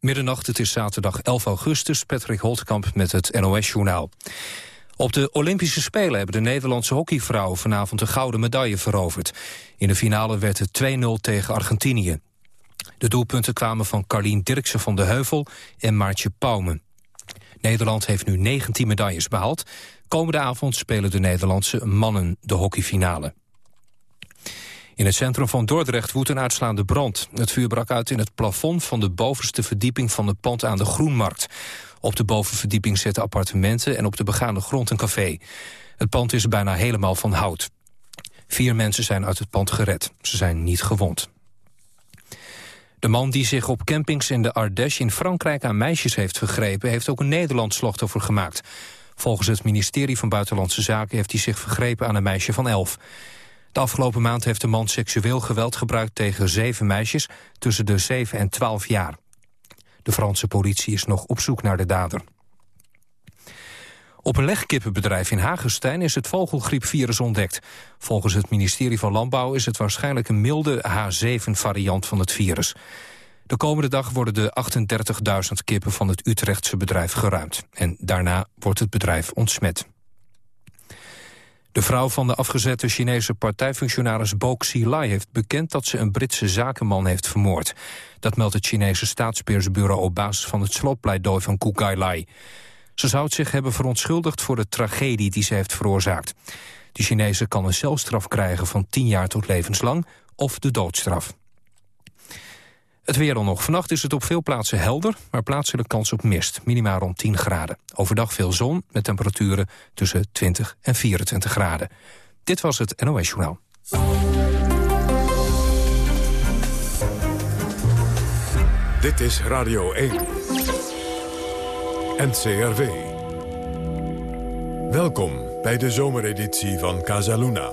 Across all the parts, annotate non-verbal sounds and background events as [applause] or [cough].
Middernacht, het is zaterdag 11 augustus. Patrick Holtkamp met het NOS-journaal. Op de Olympische Spelen hebben de Nederlandse hockeyvrouwen vanavond een gouden medaille veroverd. In de finale werd het 2-0 tegen Argentinië. De doelpunten kwamen van Carlien Dirksen van de Heuvel en Maartje Pauwme. Nederland heeft nu 19 medailles behaald. Komende avond spelen de Nederlandse mannen de hockeyfinale. In het centrum van Dordrecht woedt een uitslaande brand. Het vuur brak uit in het plafond van de bovenste verdieping van het pand aan de Groenmarkt. Op de bovenverdieping zitten appartementen en op de begane grond een café. Het pand is bijna helemaal van hout. Vier mensen zijn uit het pand gered. Ze zijn niet gewond. De man die zich op campings in de Ardèche in Frankrijk aan meisjes heeft vergrepen... heeft ook een Nederlands slachtoffer gemaakt. Volgens het ministerie van Buitenlandse Zaken heeft hij zich vergrepen aan een meisje van elf. De afgelopen maand heeft de man seksueel geweld gebruikt tegen zeven meisjes tussen de 7 en 12 jaar. De Franse politie is nog op zoek naar de dader. Op een legkippenbedrijf in Hagestein is het vogelgriepvirus ontdekt. Volgens het ministerie van Landbouw is het waarschijnlijk een milde H7-variant van het virus. De komende dag worden de 38.000 kippen van het Utrechtse bedrijf geruimd. En daarna wordt het bedrijf ontsmet. De vrouw van de afgezette Chinese partijfunctionaris Bo Xilai heeft bekend dat ze een Britse zakenman heeft vermoord. Dat meldt het Chinese staatspersbureau op basis van het slotpleidooi van Ku Kai Lai. Ze zou zich hebben verontschuldigd voor de tragedie die ze heeft veroorzaakt. De Chinese kan een celstraf krijgen van 10 jaar tot levenslang of de doodstraf. Het weer dan nog. Vannacht is het op veel plaatsen helder, maar plaatselijk kans op mist. Minimaal rond 10 graden. Overdag veel zon met temperaturen tussen 20 en 24 graden. Dit was het NOS Journaal. Dit is Radio 1. NCRV. Welkom bij de zomereditie van Casaluna.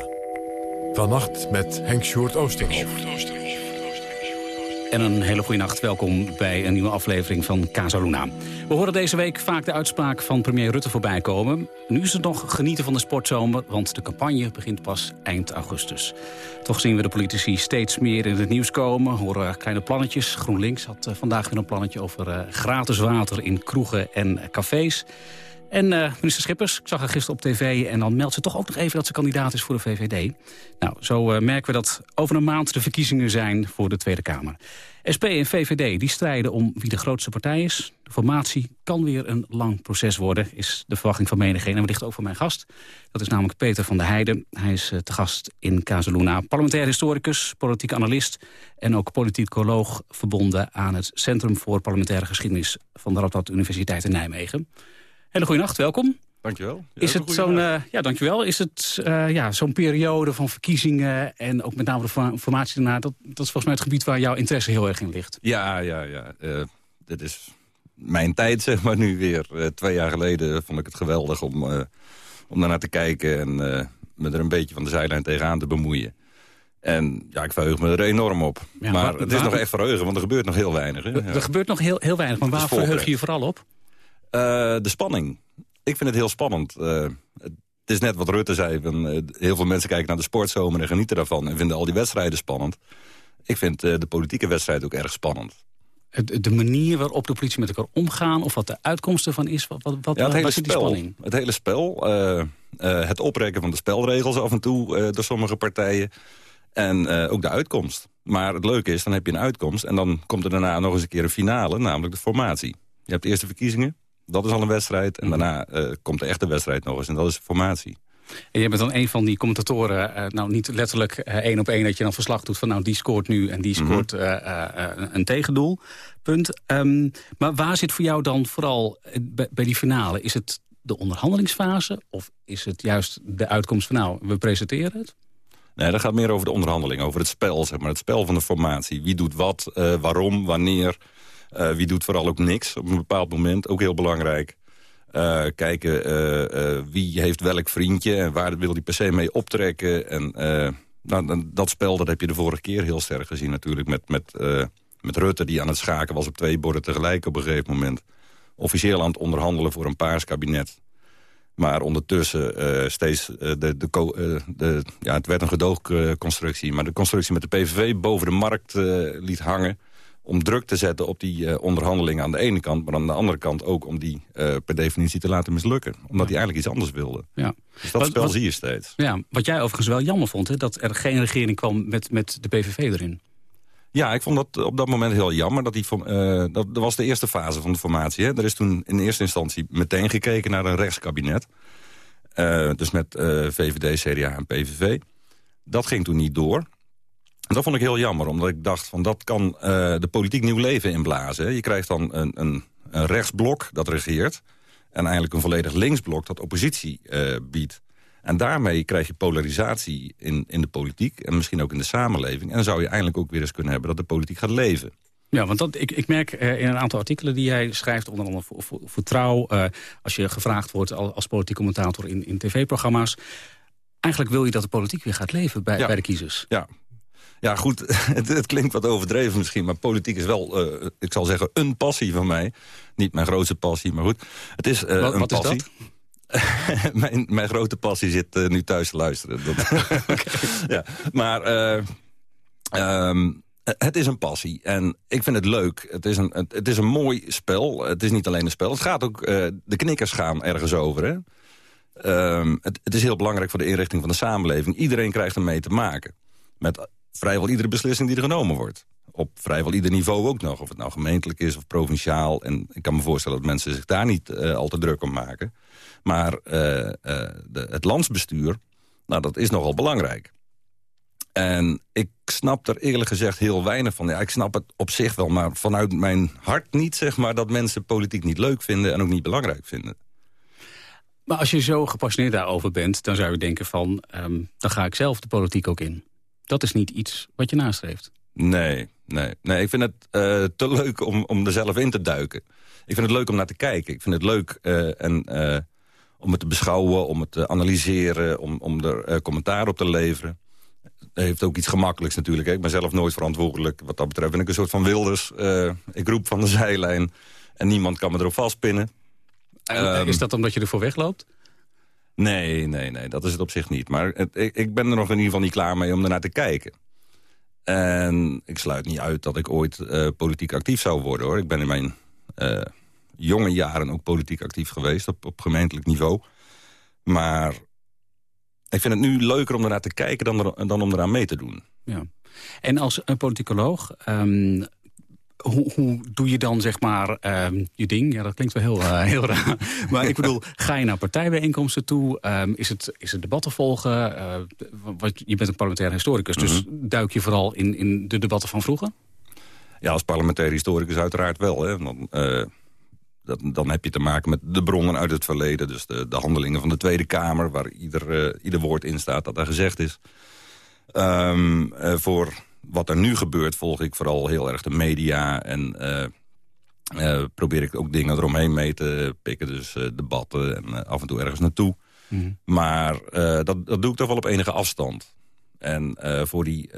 Vannacht met Henk Sjoerd Oosterhoff. En een hele goede nacht. Welkom bij een nieuwe aflevering van Casa Luna. We horen deze week vaak de uitspraak van premier Rutte voorbij komen. Nu is het nog genieten van de sportzomer, want de campagne begint pas eind augustus. Toch zien we de politici steeds meer in het nieuws komen, horen kleine plannetjes. GroenLinks had eh, vandaag weer een plannetje over eh, gratis water in kroegen en cafés. En uh, minister Schippers, ik zag haar gisteren op tv... en dan meldt ze toch ook nog even dat ze kandidaat is voor de VVD. Nou, zo uh, merken we dat over een maand de verkiezingen zijn voor de Tweede Kamer. SP en VVD die strijden om wie de grootste partij is. De formatie kan weer een lang proces worden, is de verwachting van menigeen. En wellicht ook van mijn gast. Dat is namelijk Peter van der Heijden. Hij is uh, te gast in Casaluna. Parlementair historicus, politiek analist... en ook politicoloog verbonden aan het Centrum voor Parlementaire Geschiedenis... van de Radboud Universiteit in Nijmegen. Hele goede nacht, welkom. Dankjewel. Ja, is het zo'n uh, ja, dankjewel. Is het uh, ja, zo'n periode van verkiezingen en ook met name de formatie daarna, dat, dat is volgens mij het gebied waar jouw interesse heel erg in ligt. Ja, ja, ja. Uh, dit is mijn tijd, zeg maar nu weer. twee jaar geleden vond ik het geweldig om, om daarnaar te kijken en me er een beetje van de zijlijn tegenaan te bemoeien. En ja, ik verheug me er enorm op. Ja, maar, maar het is nog echt verheugen, want er gebeurt nog heel weinig. Hè? Er, er gebeurt nog heel, heel weinig, maar waar verheug je je vooral op? Uh, de spanning. Ik vind het heel spannend. Uh, het is net wat Rutte zei. Van, uh, heel veel mensen kijken naar de sportzomer en genieten daarvan... en vinden al die wedstrijden spannend. Ik vind de politieke wedstrijd ook erg spannend. De manier waarop de politie met elkaar omgaan... of wat de uitkomst ervan is, wat, wat, ja, het hele spel, die spanning? Het hele spel. het oprekken van de spelregels af en toe door sommige partijen. En ook de uitkomst. Maar het leuke is, dan heb je een uitkomst... en dan komt er daarna nog eens een keer een finale, namelijk de formatie. Je hebt de eerste verkiezingen, dat is al een wedstrijd. En mhm. daarna uh, komt de echte wedstrijd nog eens. En dat is formatie. En jij bent dan een van die commentatoren, uh, nou niet letterlijk uh, één op één... dat je dan verslag doet van nou die scoort nu en die mhm. scoort mm -hmm. een tegendoel. Punt. Um, maar waar zit voor jou dan vooral bij, bij, die finale? Is het de onderhandelingsfase of is het juist de uitkomst van nou, we presenteren het? Nee, dat gaat meer over de onderhandeling, over het spel, zeg maar. Het spel van de formatie. Wie doet wat, waarom, wanneer... Uh, wie doet vooral ook niks op een bepaald moment, ook heel belangrijk. Uh, kijken uh, wie heeft welk vriendje en waar wil hij per se mee optrekken. En nou, dat spel dat heb je de vorige keer heel sterk gezien natuurlijk... met, met, met Rutte die aan het schaken was op twee borden tegelijk op een gegeven moment. Officieel aan het onderhandelen voor een paars kabinet. Maar ondertussen steeds de, de, de, ja, het werd een gedoogconstructie. Maar de constructie met de PVV boven de markt liet hangen om druk te zetten op die uh, onderhandelingen aan de ene kant... maar aan de andere kant ook om die uh, per definitie te laten mislukken. Omdat hij eigenlijk iets anders wilde. Ja. Dus dat wat, spel zie je steeds. Ja, wat jij overigens wel jammer vond, hè, dat er geen regering kwam met, met de PVV erin. Ja, ik vond dat op dat moment heel jammer. Dat, die, uh, dat, dat was de eerste fase van de formatie. Hè. Er is toen in eerste instantie meteen gekeken naar een rechtskabinet. dus met VVD, CDA en PVV. Dat ging toen niet door. Dat vond ik heel jammer, omdat ik dacht van dat kan uh, de politiek nieuw leven inblazen. Je krijgt dan een, een, een, rechtsblok dat regeert... en eigenlijk een volledig linksblok dat oppositie uh, biedt. En daarmee krijg je polarisatie in, in de politiek en misschien ook in de samenleving. En dan zou je eigenlijk ook weer eens kunnen hebben dat de politiek gaat leven. Ja, want dat, ik, ik merk uh, in een aantal artikelen die jij schrijft... onder andere voor, voor, voor Trouw, als je gevraagd wordt als politiek commentator in, in tv-programma's... eigenlijk wil je dat de politiek weer gaat leven bij, bij de kiezers. Ja, ja, goed, [laughs] het, het, klinkt wat overdreven misschien... maar politiek is wel, uh, ik zal zeggen, een passie van mij. Niet mijn grootste passie, maar goed. Het is uh, wat, een wat passie. Is [laughs] dat? mijn, mijn grote passie zit uh, nu thuis te luisteren. Dat, [laughs] ja, maar um, het is een passie. En ik vind het leuk. Het is een, het, het, is een mooi spel. Het is niet alleen een spel. Het gaat ook, de knikkers gaan ergens over, hè? Um, het, het, is heel belangrijk voor de inrichting van de samenleving. Iedereen krijgt ermee te maken. Met vrijwel iedere beslissing die er genomen wordt. Op vrijwel ieder niveau ook nog. Of het nou gemeentelijk is of provinciaal. En ik kan me voorstellen dat mensen zich daar niet uh, al te druk om maken. Maar uh, uh, de, het landsbestuur, nou, dat is nogal belangrijk. En ik snap er eerlijk gezegd heel weinig van. Ja, ik snap het op zich wel, maar vanuit mijn hart niet... zeg maar, dat mensen politiek niet leuk vinden en ook niet belangrijk vinden. Maar als je zo gepassioneerd daarover bent... dan zou je denken van, um, dan ga ik zelf de politiek ook in dat is niet iets wat je nastreeft. Nee, nee, nee ik vind het uh, te leuk om, om er zelf in te duiken. Ik vind het leuk om naar te kijken. Ik vind het leuk uh, en, uh, om het te beschouwen, om het te analyseren... om, om er commentaar op te leveren. Dat heeft ook iets gemakkelijks natuurlijk. Hè. Ik ben zelf nooit verantwoordelijk. Wat dat betreft ben ik een soort van wilders. ik roep van de zijlijn en niemand kan me erop vastpinnen. En, um, is dat omdat je ervoor wegloopt? Nee, nee, nee, dat is het op zich niet. Maar ik, ik, ben er nog in ieder geval niet klaar mee om ernaar te kijken. En ik sluit niet uit dat ik ooit uh, politiek actief zou worden. hoor. Ik ben in mijn uh, jonge jaren ook politiek actief geweest op, op gemeentelijk niveau. Maar ik vind het nu leuker om ernaar te kijken dan, dan om eraan mee te doen. Ja. En als een politicoloog, um, hoe, hoe, doe je dan zeg maar um, je ding? Ja, dat klinkt wel heel, uh, heel raar. [laughs] maar ik bedoel, ga je naar partijbijeenkomsten toe? Um, is, het, is het debatten volgen? Uh, wat, je bent een parlementair historicus, dus mm -hmm. duik je vooral in, in de debatten van vroeger? Ja, als parlementair historicus uiteraard wel. Hè. Dan, uh, dat, dan heb je te maken met de bronnen uit het verleden. Dus de, de handelingen van de Tweede Kamer... waar ieder, ieder woord in staat dat er gezegd is. Um, voor wat er nu gebeurt volg ik vooral heel erg de media... en uh, uh, probeer ik ook dingen eromheen mee te pikken. Dus uh, debatten en af en toe ergens naartoe. Mm. Maar dat, dat doe ik toch wel op enige afstand. En voor, die,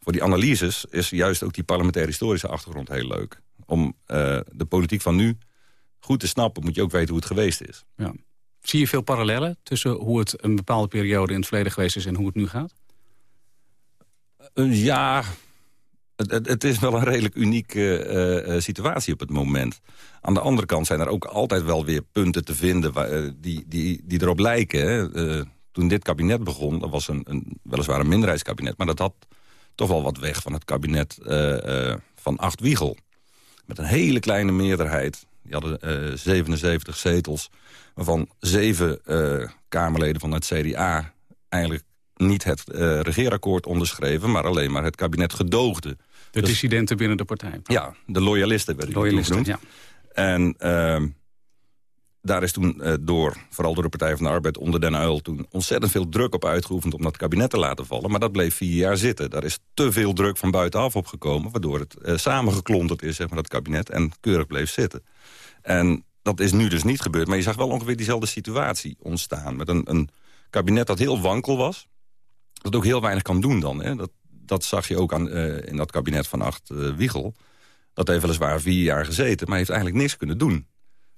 voor die analyses is juist ook die parlementaire historische achtergrond heel leuk. Om de politiek van nu goed te snappen moet je ook weten hoe het geweest is. Ja. Zie je veel parallellen tussen hoe het een bepaalde periode in het verleden geweest is... en hoe het nu gaat? Ja, het, het, is wel een redelijk unieke uh, situatie op het moment. Aan de andere kant zijn er ook altijd wel weer punten te vinden... Waar, uh, die, die, die erop lijken. toen dit kabinet begon, dat was een, een, weliswaar een minderheidskabinet... maar dat had toch wel wat weg van het kabinet van Acht Wiegel. Met een hele kleine meerderheid. Die hadden 77 zetels, waarvan zeven Kamerleden van het CDA... eigenlijk niet het uh, regeerakkoord onderschreven... maar alleen maar het kabinet gedoogde. De dus, dissidenten binnen de partij. Ja, de loyalisten werden loyalisten. Ja. En uh, daar is toen uh, door, vooral door de Partij van de Arbeid onder Den Uil... toen ontzettend veel druk op uitgeoefend om dat kabinet te laten vallen. Maar dat bleef vier jaar zitten. Daar is te veel druk van buitenaf opgekomen... waardoor het uh, samengeklonterd is, zeg maar, dat kabinet... en keurig bleef zitten. En dat is nu dus niet gebeurd. Maar je zag wel ongeveer diezelfde situatie ontstaan. Met een, een kabinet dat heel wankel was dat ook heel weinig kan doen dan. Hè? Dat, dat zag je ook aan, uh, in dat kabinet van Acht uh, Wiegel. Dat heeft weliswaar vier jaar gezeten, maar heeft eigenlijk niks kunnen doen.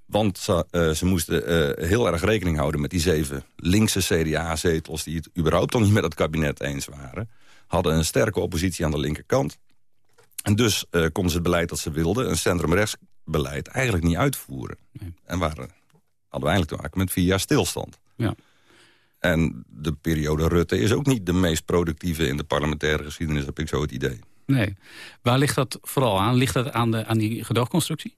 Want ze, uh, ze moesten heel erg rekening houden met die zeven linkse CDA-zetels... die het überhaupt al niet met het kabinet eens waren. Hadden een sterke oppositie aan de linkerkant. En dus konden ze het beleid dat ze wilden, een centrum-rechtsbeleid, eigenlijk niet uitvoeren. Nee. En waren, hadden we eigenlijk te maken met vier jaar stilstand. Ja. En de periode Rutte is ook niet de meest productieve in de parlementaire geschiedenis, heb ik zo het idee. Nee. Waar ligt dat vooral aan? Ligt dat aan, de, aan die gedoogconstructie?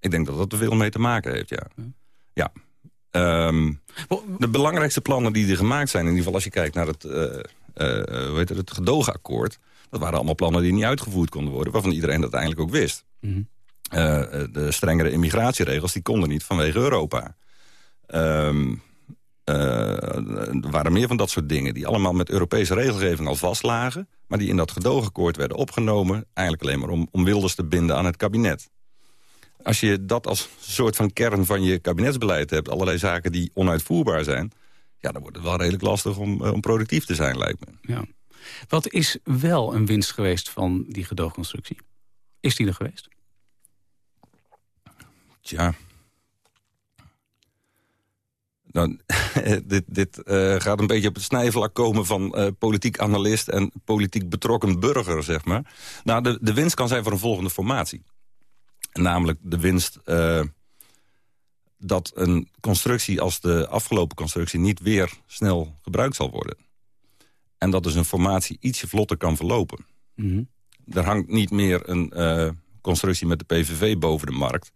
Ik denk dat dat er veel mee te maken heeft, ja. Ja. Um, de belangrijkste plannen die er gemaakt zijn... in ieder geval als je kijkt naar het, uh, uh, hoe heet het, het gedoogakkoord... dat waren allemaal plannen die niet uitgevoerd konden worden... waarvan iedereen dat eigenlijk ook wist. Mm -hmm. uh, de strengere immigratieregels die konden niet vanwege Europa. Um, er waren meer van dat soort dingen die allemaal met Europese regelgeving al vastlagen... maar die in dat gedoogakkoord werden opgenomen... eigenlijk alleen maar om, om Wilders te binden aan het kabinet. Als je dat als soort van kern van je kabinetsbeleid hebt... allerlei zaken die onuitvoerbaar zijn... ja, dan wordt het wel redelijk lastig om, eh, om productief te zijn, lijkt me. Ja. Wat is wel een winst geweest van die gedoogconstructie? Is die er geweest? Tja. Nou, [laughs] dit, dit uh, gaat een beetje op het snijvlak komen van uh, politiek analist... en politiek betrokken burger, zeg maar. Nou, de, de winst kan zijn voor een volgende formatie. Namelijk de winst uh, dat een constructie als de afgelopen constructie... niet weer snel gebruikt zal worden. En dat dus een formatie ietsje vlotter kan verlopen. Mm -hmm. Er hangt niet meer een constructie met de PVV boven de markt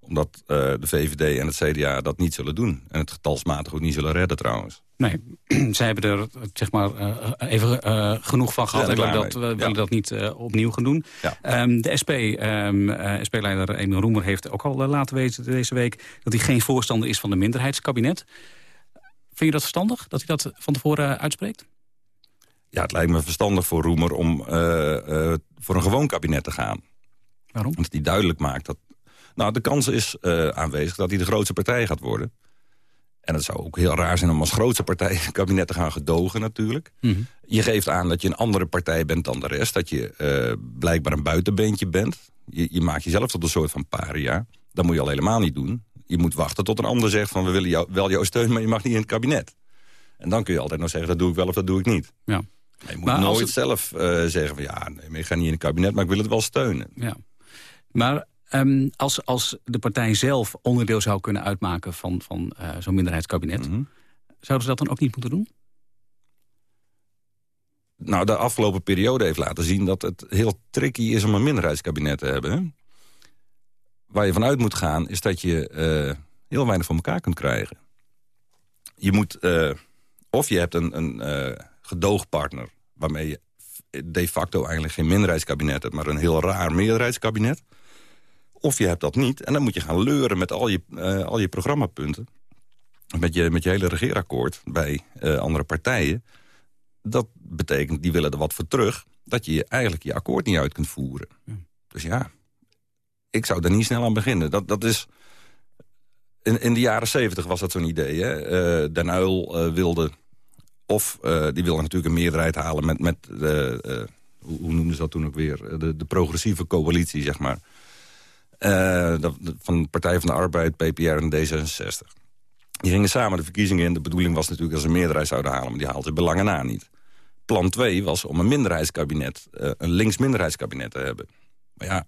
omdat uh, de VVD en het CDA dat niet zullen doen. En het getalsmatig ook niet zullen redden trouwens. Nee, [clears throat] zij hebben er zeg maar, uh, even uh, genoeg van gehad. en willen dat, willen ja. dat niet opnieuw gaan doen. Ja. Um, de SP, um, SP-leider Emil Roemer heeft ook al laten weten deze week... dat hij geen voorstander is van een minderheidskabinet. Vind je dat verstandig, dat hij dat van tevoren uitspreekt? Ja, het lijkt me verstandig voor Roemer om voor een gewoon kabinet te gaan. Waarom? Want hij duidelijk maakt dat nou, de kans is uh, aanwezig dat hij de grootste partij gaat worden. En het zou ook heel raar zijn om als grootste partij een [laughs] kabinet te gaan gedogen natuurlijk. Mm -hmm. Je geeft aan dat je een andere partij bent dan de rest. Dat je uh, blijkbaar een buitenbeentje bent. Je, je, maakt jezelf tot een soort van paria. Dat moet je al helemaal niet doen. Je moet wachten tot een ander zegt van we willen jou, wel jouw steun... maar je mag niet in het kabinet. En dan kun je altijd nog zeggen dat doe ik wel of dat doe ik niet. Ja. je moet maar nooit het... zelf uh, zeggen van ja, nee, ik ga niet in het kabinet... maar ik wil het wel steunen. Ja. Maar Um, als, als de partij zelf onderdeel zou kunnen uitmaken van, van uh, zo'n minderheidskabinet... Mm -hmm. zouden ze dat dan ook niet moeten doen? Nou, de afgelopen periode heeft laten zien dat het heel tricky is om een minderheidskabinet te hebben. Hè? Waar je vanuit moet gaan is dat je uh, heel weinig van elkaar kunt krijgen. Je moet, uh, of je hebt een, een gedoogpartner waarmee je de facto eigenlijk geen minderheidskabinet hebt... maar een heel raar meerderheidskabinet... Of je hebt dat niet. En dan moet je gaan leuren met al je, uh, al je programmapunten. Met je, met je hele regeerakkoord bij uh, andere partijen. Dat betekent, die willen er wat voor terug... dat je eigenlijk je akkoord niet uit kunt voeren. Ja. Dus ja, ik zou er niet snel aan beginnen. Dat, dat is... In, in de jaren zeventig was dat zo'n idee. Hè? Uh, Den Uyl wilde... Of die wilde natuurlijk een meerderheid halen met... met hoe, hoe noemden ze dat toen ook weer? De, de progressieve coalitie, zeg maar. Uh, van de Partij van de Arbeid, PPR en D66. Die gingen samen de verkiezingen in. De bedoeling was natuurlijk dat ze een meerderheid zouden halen... maar die haalden ze belangen na niet. Plan 2 was om een minderheidskabinet, uh, een links-minderheidskabinet te hebben. Maar ja,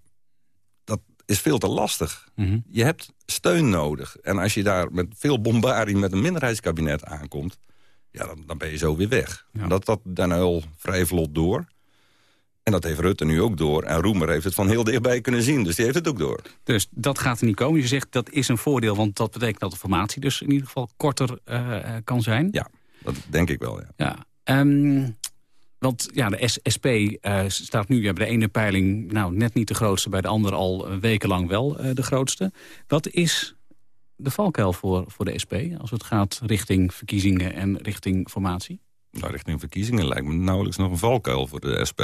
dat is veel te lastig. Mm -hmm. Je hebt steun nodig. En als je daar met veel bombardie met een minderheidskabinet aankomt... ja, dan, dan ben je zo weer weg. Ja. Dat dat dan al vrij vlot door... En dat heeft Rutte nu ook door. En Roemer heeft het van heel dichtbij kunnen zien. Dus die heeft het ook door. Dus dat gaat er niet komen. Je zegt dat is een voordeel. Want dat betekent dat de formatie dus in ieder geval korter uh, kan zijn. Ja, dat denk ik wel. Ja. ja. Um, want ja, de SP uh, staat nu ja, bij de ene peiling nou, net niet de grootste. Bij de andere al wekenlang wel uh, de grootste. Wat is de valkuil voor, voor de SP als het gaat richting verkiezingen en richting formatie? Nou, richting verkiezingen lijkt me nauwelijks nog een valkuil voor de SP.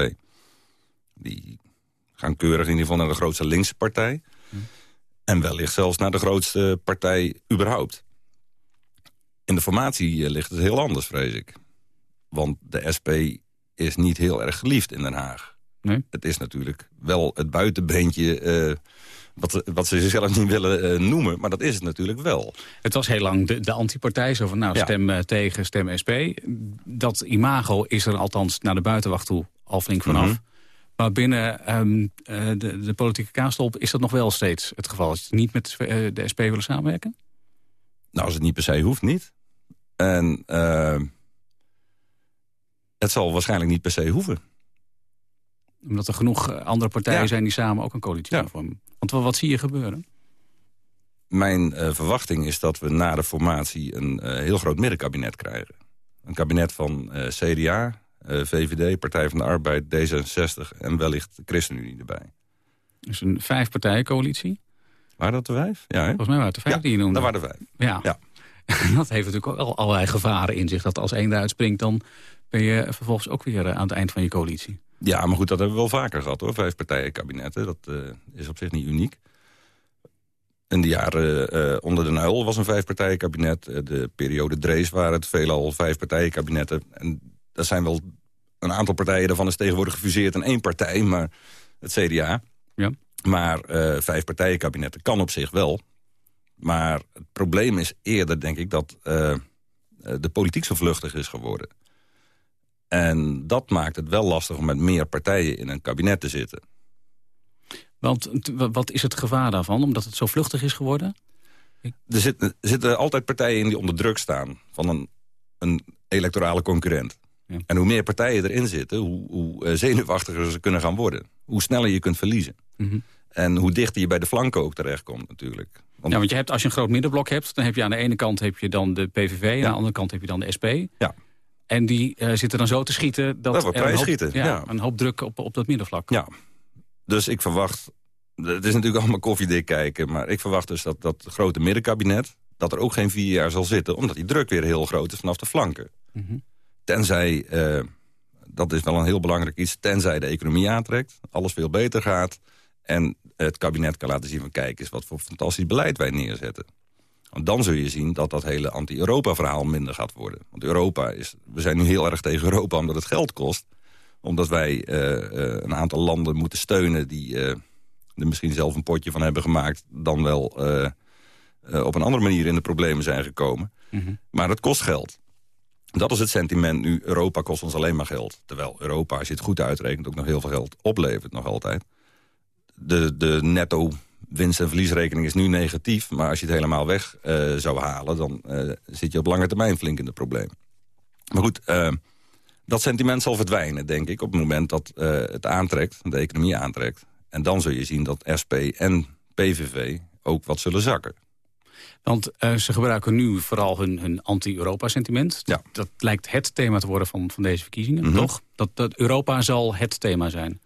Die gaan keurig in ieder geval naar de grootste linkse partij. Hm. En wellicht zelfs naar de grootste partij überhaupt. In de formatie eh, ligt het heel anders, vrees ik. Want de SP is niet heel erg geliefd in Den Haag. Nee? Het is natuurlijk wel het buitenbeentje... Uh, wat, wat ze zichzelf niet willen uh, noemen, maar dat is het natuurlijk wel. Het was heel lang de, de antipartij, zo van nou, stem tegen, stem SP. Dat imago is er althans naar de buitenwacht toe al flink vanaf. Mm -hmm. Maar binnen ehm, de, de, politieke kaastop is dat nog wel steeds het geval. Is het niet met de SP willen samenwerken? Nou, als het niet per se hoeft, niet. En ehm, het zal waarschijnlijk niet per se hoeven. Omdat er genoeg andere partijen zijn die samen ook een coalitie ja. vormen. Want wat, wat zie je gebeuren? Mijn uh, verwachting is dat we na de formatie een uh, heel groot middenkabinet krijgen. Een kabinet van CDA, VVD, Partij van de Arbeid, D66 en wellicht de ChristenUnie erbij. Dus een vijf-partijen-coalitie? Waren dat de vijf? Ja, hè? Volgens mij waren het de vijf ja, die je noemde. dat waren de vijf. Ja. ja. [laughs] dat heeft natuurlijk ook al allerlei gevaren in zich. Dat als één eruit springt, dan ben je vervolgens ook weer aan het eind van je coalitie. Ja, maar goed, dat hebben we wel vaker gehad hoor. Vijf partijen kabinetten, dat uh, is op zich niet uniek. In de jaren uh, onder de Nuil was een vijfpartijenkabinet. De periode Drees waren het veelal vijfpartijenkabinetten. En dat zijn wel een aantal partijen daarvan is tegenwoordig gefuseerd in één partij, maar het CDA. Ja. Maar uh, vijf partijenkabinetten kan op zich wel. Maar het probleem is eerder, denk ik, dat de politiek zo vluchtig is geworden. En dat maakt het wel lastig om met meer partijen in een kabinet te zitten. Want wat is het gevaar daarvan, omdat het zo vluchtig is geworden? Er zitten, er zitten altijd partijen in die onder druk staan van een, een electorale concurrent. Ja. En hoe meer partijen erin zitten, hoe, hoe, eh, zenuwachtiger ze kunnen gaan worden. Hoe sneller je kunt verliezen. Mm -hmm. En hoe dichter je bij de flanken ook terechtkomt natuurlijk. Want... Ja, want je hebt, als je een groot middenblok hebt... dan heb je aan de ene kant heb je dan de PVV... en aan de andere kant heb je dan de SP. Ja. En die uh, zitten dan zo te schieten... dat, dat wordt er een hoop, schieten, ja, ja. een hoop druk op, op dat middenvlak. Ja, dus ik verwacht... Het is natuurlijk allemaal koffiedik kijken... maar ik verwacht dus dat dat grote middenkabinet... dat er ook geen vier jaar zal zitten... omdat die druk weer heel groot is vanaf de flanken. Mm -hmm. Tenzij, uh, dat is wel een heel belangrijk iets... tenzij de economie aantrekt, alles veel beter gaat... en het kabinet kan laten zien van... kijk eens wat voor fantastisch beleid wij neerzetten. Want dan zul je zien dat dat hele anti-Europa-verhaal minder gaat worden. Want Europa is... We zijn nu heel erg tegen Europa omdat het geld kost. Omdat wij uh, uh, een aantal landen moeten steunen... die uh, er misschien zelf een potje van hebben gemaakt... dan wel op een andere manier in de problemen zijn gekomen. Mm -hmm. Maar het kost geld. Dat is het sentiment nu. Europa kost ons alleen maar geld. Terwijl Europa, als je het goed uitrekent... ook nog heel veel geld oplevert nog altijd. De, de netto winst- en verliesrekening is nu negatief. Maar als je het helemaal weg uh, zou halen... dan uh, zit je op lange termijn flink in de problemen. Maar goed, uh, dat sentiment zal verdwijnen, denk ik... op het moment dat het aantrekt, de economie aantrekt. En dan zul je zien dat SP en PVV ook wat zullen zakken. Want ze gebruiken nu vooral hun, hun anti-Europa-sentiment. Ja. Dat lijkt het thema te worden van, van deze verkiezingen, Mhm. toch? Dat, dat Europa zal het thema zijn.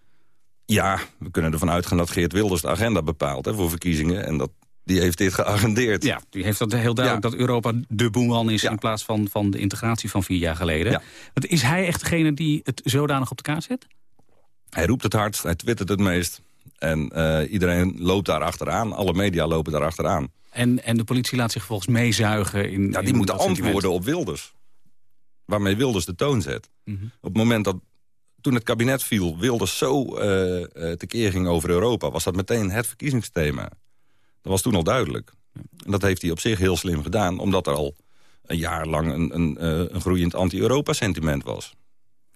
Ja, we kunnen ervan uitgaan dat Geert Wilders de agenda bepaalt hè, voor verkiezingen. En dat, die heeft dit geagendeerd. Ja, die heeft dat heel duidelijk Ja. dat Europa de boeman is... Ja. in plaats van, van de integratie van vier jaar geleden. Ja. Want is hij echt degene die het zodanig op de kaart zet? Hij roept het hardst, hij twittert het meest. En eh, iedereen loopt daar achteraan. Alle media lopen daar achteraan. En, en de politie laat zich volgens meezuigen in Ja, die in moeten sentiment. antwoorden op Wilders. Waarmee Wilders de toon zet. Mhm. Op het moment dat, toen het kabinet viel... Wilders zo eh, tekeer ging over Europa... was dat meteen het verkiezingsthema. Dat was toen al duidelijk. En dat heeft hij op zich heel slim gedaan... omdat er al een jaar lang een, een, eh, een groeiend anti-Europa-sentiment was.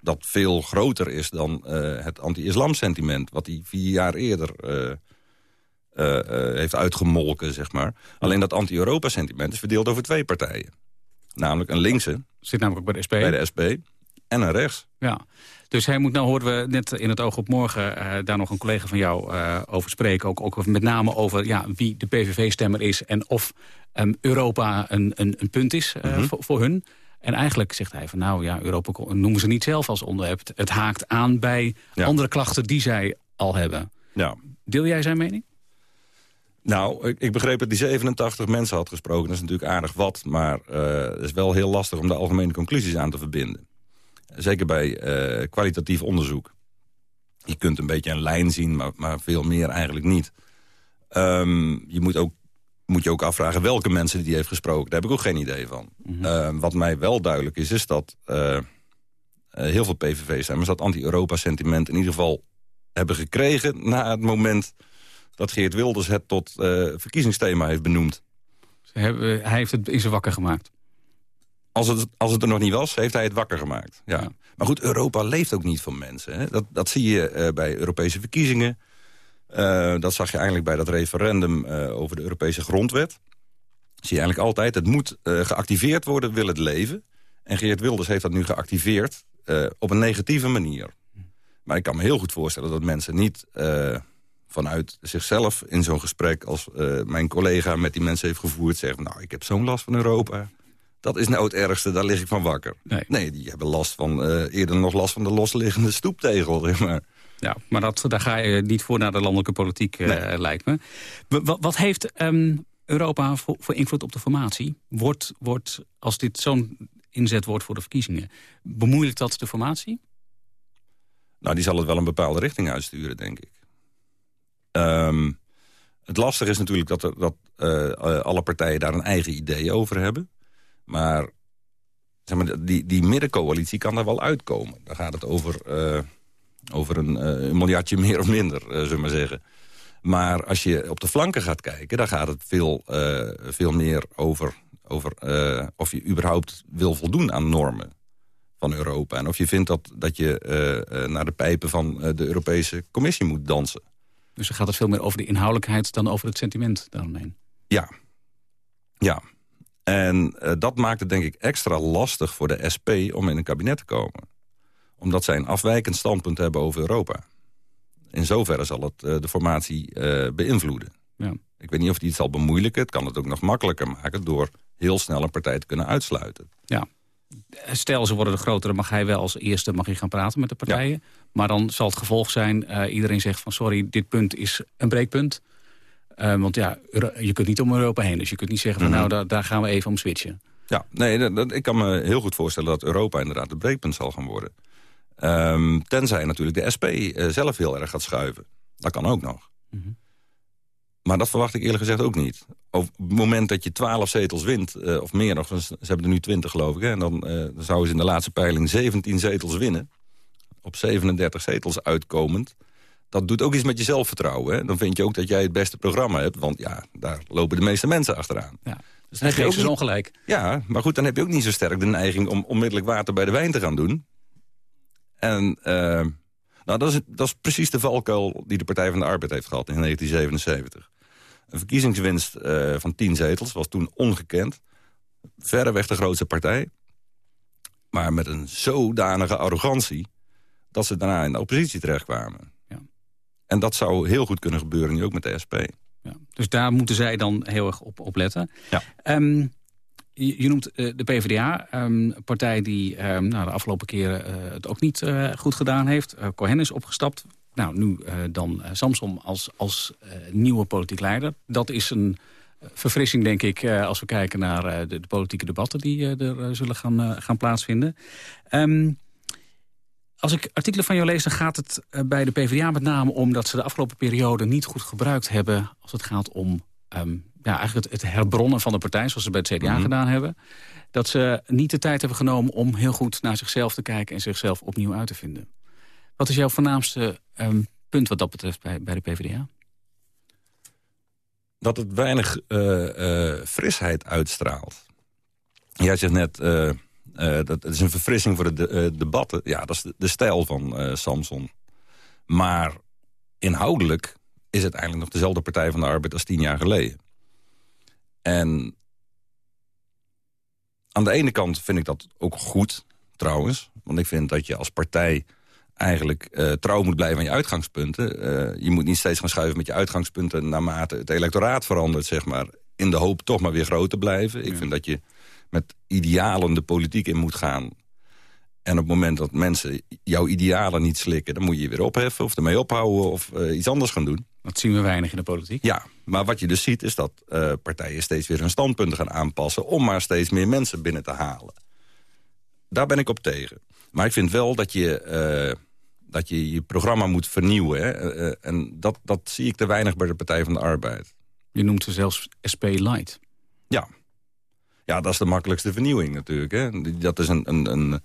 Dat veel groter is dan het anti-islam-sentiment... wat hij vier jaar eerder heeft uitgemolken, zeg maar. Alleen dat anti-Europa-sentiment is verdeeld over twee partijen. Namelijk een linkse, Zit namelijk ook bij de SP. bij de SP, en een rechts. Ja. Dus hij moet, nou hoorden we net in het oog op morgen... eh, daar nog een collega van jou eh, over spreken. Ook, ook met name over ja, wie de PVV-stemmer is... en of ehm, Europa een, een, een punt is eh, Mhm. voor, voor hun. En eigenlijk zegt hij van nou ja, Europa noemen ze niet zelf als onderwerp. Het- Het haakt aan bij Ja. andere klachten die zij al hebben. Ja. Deel jij zijn mening? Nou, ik, ik begreep dat hij 87 mensen had gesproken. Dat is natuurlijk aardig wat, maar eh, het is wel heel lastig... om de algemene conclusies aan te verbinden. Zeker bij eh, kwalitatief onderzoek. Je kunt een beetje een lijn zien, maar, maar veel meer eigenlijk niet. Ehm, je moet, ook, moet je ook afvragen welke mensen die heeft gesproken. Daar heb ik ook geen idee van. Ehm, wat mij wel duidelijk is, is dat eh, heel veel PVV-stemmers... dat anti-Europa-sentiment in ieder geval hebben gekregen... na het moment dat Geert Wilders het tot eh, verkiezingsthema heeft benoemd. Ze hebben, hij heeft het in zijn wakker gemaakt. als het, als het er nog niet was, heeft hij het wakker gemaakt. Ja. Ja. Maar goed, Europa leeft ook niet van mensen. Hè? Dat, dat zie je eh, bij Europese verkiezingen. Eh, dat zag je eigenlijk bij dat referendum eh, over de Europese grondwet. Zie je eigenlijk altijd, het moet eh, geactiveerd worden, wil het leven. En Geert Wilders heeft dat nu geactiveerd eh, op een negatieve manier. Maar ik kan me heel goed voorstellen dat mensen niet eh, vanuit zichzelf... in zo'n gesprek als eh, mijn collega met die mensen heeft gevoerd... zeggen, nou, ik heb zo'n last van Europa. Dat is nou het ergste, daar lig ik van wakker. Nee. die hebben last van, eh, eerder nog last van de losliggende stoeptegel. Zeg maar. Ja, maar dat, daar ga je niet voor naar de landelijke politiek, Nee. lijkt me. W- wa- wat heeft ehm, Europa voor, voor invloed op de formatie? Wordt, wordt als dit zo'n inzet wordt voor de verkiezingen... bemoeilijkt dat de formatie? Nou, die zal het wel een bepaalde richting uitsturen, denk ik. Ehm, het lastige is natuurlijk dat, dat eh, eh, alle partijen daar een eigen idee over hebben. Maar, zeg maar die, die middencoalitie kan daar wel uitkomen. Dan gaat het over, eh, over een, miljardje [laughs] meer of minder, zullen we maar zeggen. Maar als je op de flanken gaat kijken... dan gaat het veel, veel meer over, over of je überhaupt wil voldoen aan normen van Europa. En of je vindt dat, dat je naar de pijpen van de Europese Commissie moet dansen. Dus dan gaat het veel meer over de inhoudelijkheid dan over het sentiment daaromheen. Ja. Ja. En eh, dat maakt het denk ik extra lastig voor de SP om in een kabinet te komen. Omdat zij een afwijkend standpunt hebben over Europa. In zoverre zal het eh, de formatie eh, beïnvloeden. Ja. Ik weet niet of die het zal bemoeilijken. Het kan het ook nog makkelijker maken door heel snel een partij te kunnen uitsluiten. Ja. Stel, ze worden de grotere, mag hij wel als eerste mag hij gaan praten met de partijen. Maar dan zal het gevolg zijn, eh, iedereen zegt van sorry, dit punt is een breekpunt. Eh, want ja, je kunt niet om Europa heen. Dus je kunt niet zeggen van Mhm. nou, daar, daar gaan we even om switchen. Ja, nee, dat, dat- ik kan me heel goed voorstellen dat Europa inderdaad het breekpunt zal gaan worden. Ehm, tenzij natuurlijk de SP eh, zelf heel erg gaat schuiven. Dat kan ook nog. Mhm. Maar dat verwacht ik eerlijk gezegd ook niet. Op het moment dat je 12 zetels wint, of meer nog, ze hebben er nu 20 geloof ik... Hè, en dan, dan zouden ze in de laatste peiling 17 zetels winnen. Op 37 zetels uitkomend. Dat doet ook iets met je zelfvertrouwen. Hè? Dan vind je ook dat jij het beste programma hebt. Want ja, daar lopen de meeste mensen achteraan. Ja. Dus heb dan je ook geven ze niet- ongelijk. Ja, maar goed, dan heb je ook niet zo sterk de neiging... om onmiddellijk water bij de wijn te gaan doen. En eh, nou, dat, is, dat is precies de valkuil die de Partij van de Arbeid heeft gehad in 1977. Een verkiezingswinst eh, van tien zetels was toen ongekend. Verreweg de grootste partij. Maar met een zodanige arrogantie... dat ze daarna in de oppositie terechtkwamen. Ja. En dat zou heel goed kunnen gebeuren nu ook met de SP. Ja. Dus daar moeten zij dan heel erg op, op letten. Ja. Ehm, je, je noemt eh, de PvdA, ehm, een partij die ehm, nou, de afgelopen keren eh, het ook niet eh, goed gedaan heeft. Cohen is opgestapt. Nou, nu dan Samsom als, als nieuwe politiek leider. Dat is een verfrissing, denk ik, als we kijken naar de, de politieke debatten die er zullen gaan, gaan plaatsvinden. Ehm, als ik artikelen van jou lees, dan gaat het eh, bij de PvdA met name om... dat ze de afgelopen periode niet goed gebruikt hebben... als het gaat om ehm, ja, eigenlijk het, het herbronnen van de partij... zoals ze bij het CDA Mhm. gedaan hebben. Dat ze niet de tijd hebben genomen om heel goed naar zichzelf te kijken... en zichzelf opnieuw uit te vinden. Wat is jouw voornaamste ehm, punt wat dat betreft bij, bij de PvdA? dat het weinig eh, eh, frisheid uitstraalt. Jij zegt net, eh, dat het is een verfrissing voor de de- eh, debatten. Ja, dat is de, de stijl van eh, Samson. Maar inhoudelijk is het eigenlijk nog dezelfde Partij van de Arbeid als tien jaar geleden. En aan de ene kant vind ik dat ook goed, trouwens. Want ik vind dat je als partij eigenlijk trouw moet blijven aan je uitgangspunten. Je moet niet steeds gaan schuiven met je uitgangspunten... naarmate het electoraat verandert, zeg maar... in de hoop toch maar weer groot te blijven. Ik Ja. vind dat je idealen de politiek in moet gaan. En op het moment dat mensen jouw idealen niet slikken... dan moet je je weer opheffen of ermee ophouden of eh, iets anders gaan doen. Dat zien we weinig in de politiek. Ja, maar wat je dus ziet is dat eh, partijen steeds weer hun standpunten gaan aanpassen... om maar steeds meer mensen binnen te halen. Daar ben ik op tegen. Maar ik vind wel dat je eh, dat je, je programma moet vernieuwen. Hè? En dat, dat zie ik te weinig bij de Partij van de Arbeid. Je noemt ze zelfs SP Light. Ja, ja dat is de makkelijkste vernieuwing natuurlijk. Hè? Dat is een, een, een,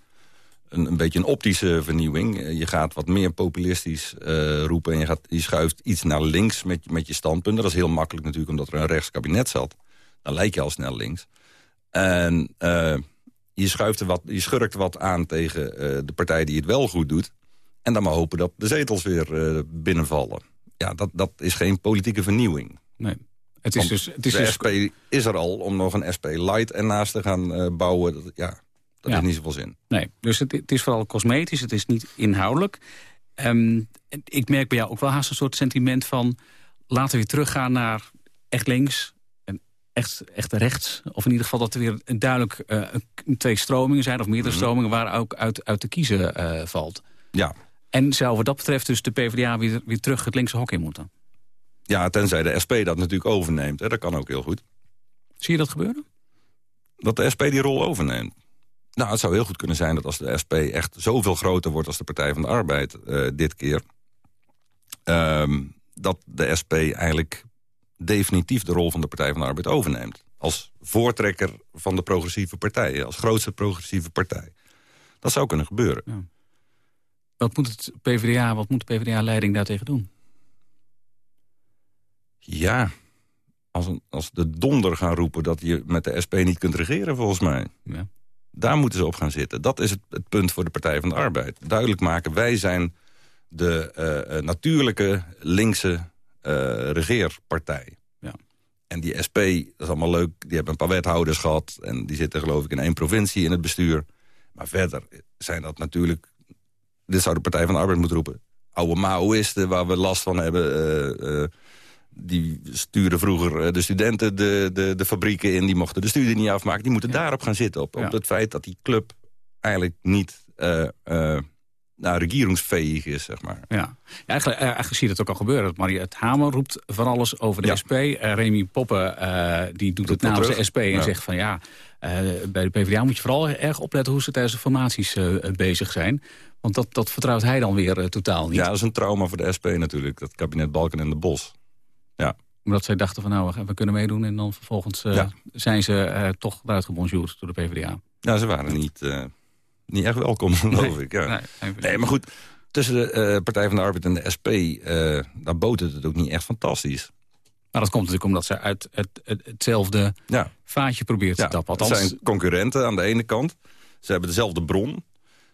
een, beetje een optische vernieuwing. Eh, Je gaat wat meer populistisch eh, roepen... en je, gaat, je schuift iets naar links met, met je standpunten. Dat is heel makkelijk natuurlijk omdat er een rechtskabinet zat. Dan lijk je al snel links. En, eh, je, schuift er wat, je schurkt wat aan tegen de partij die het wel goed doet. En dan maar hopen dat de zetels weer binnenvallen. Ja, dat, dat is geen politieke vernieuwing. Nee. Het is dus, het is de dus... SP is er al om nog een SP light ernaast te gaan bouwen. Dat, ja, dat heeft niet zoveel zin. Nee, dus het, het, is vooral cosmetisch, het is niet inhoudelijk. Um, ik merk bij jou ook wel haast een soort sentiment van... laten we weer teruggaan naar echt links en echt, echt rechts. Of in ieder geval dat er weer een duidelijk uh, twee stromingen zijn... of meerdere mhm. stromingen waar ook uit, uit te kiezen uh, valt. Ja. En zou wat dat betreft dus de PvdA weer, weer terug het linkse hok in moeten? Ja, tenzij de SP dat natuurlijk overneemt. Hè. Dat kan ook heel goed. Zie je dat gebeuren? Dat de SP die rol overneemt. Nou, het zou heel goed kunnen zijn dat als de SP echt zoveel groter wordt... als de Partij van de Arbeid uh, dit keer... Uh, dat de SP eigenlijk definitief de rol van de Partij van de Arbeid overneemt. Als voortrekker van de progressieve partijen. Als grootste progressieve partij. Dat zou kunnen gebeuren. Ja. Wat moet het PvdA, wat moet de PvdA-leiding daartegen doen? Ja, als, een, als de donder gaan roepen dat je met de SP niet kunt regeren, volgens mij. Ja. Daar moeten ze op gaan zitten. Dat is het, het punt voor de Partij van de Arbeid. Duidelijk maken, wij zijn de uh, natuurlijke linkse uh, regeerpartij. Ja. En die SP, dat is allemaal leuk, die hebben een paar wethouders gehad... en die zitten geloof ik in één provincie in het bestuur. Maar verder zijn dat natuurlijk... Dit zou de Partij van de Arbeid moeten roepen. Oude Maoïsten waar we last van hebben... Uh, die sturen vroeger eh, de studenten de, de, de fabrieken in. Die mochten de studie niet afmaken. Die moeten daarop gaan zitten. Op, op het feit dat die club eigenlijk niet uh, uh, nou, is, zeg maar. Ja, ja eigenlijk, eigenlijk zie je dat ook al gebeuren. Mariette Hamer roept van alles over de SP. Uh, Remy Poppen die doet het namens de SP en zegt van ja... bij de PvdA moet je vooral erg opletten hoe ze tijdens de formaties bezig zijn. Want dat, dat vertrouwt hij dan weer totaal niet. Ja, dat is een trauma voor de SP natuurlijk. Dat kabinet Balken en de Bos. Ja. Omdat zij dachten van nou, we kunnen meedoen. En dan vervolgens uh, zijn ze uh, toch eruit gebonjourd door de PvdA. Ja, ze waren niet, uh, niet echt welkom, [laughs] geloof ik. Ja. Nee, nee, maar goed, tussen de Partij van de Arbeid en de SP... daar botert het ook niet echt fantastisch. Maar dat komt natuurlijk omdat ze uit het, het, hetzelfde ja. vaatje probeert te tappen. Het zijn concurrenten aan de ene kant. Ze hebben dezelfde bron.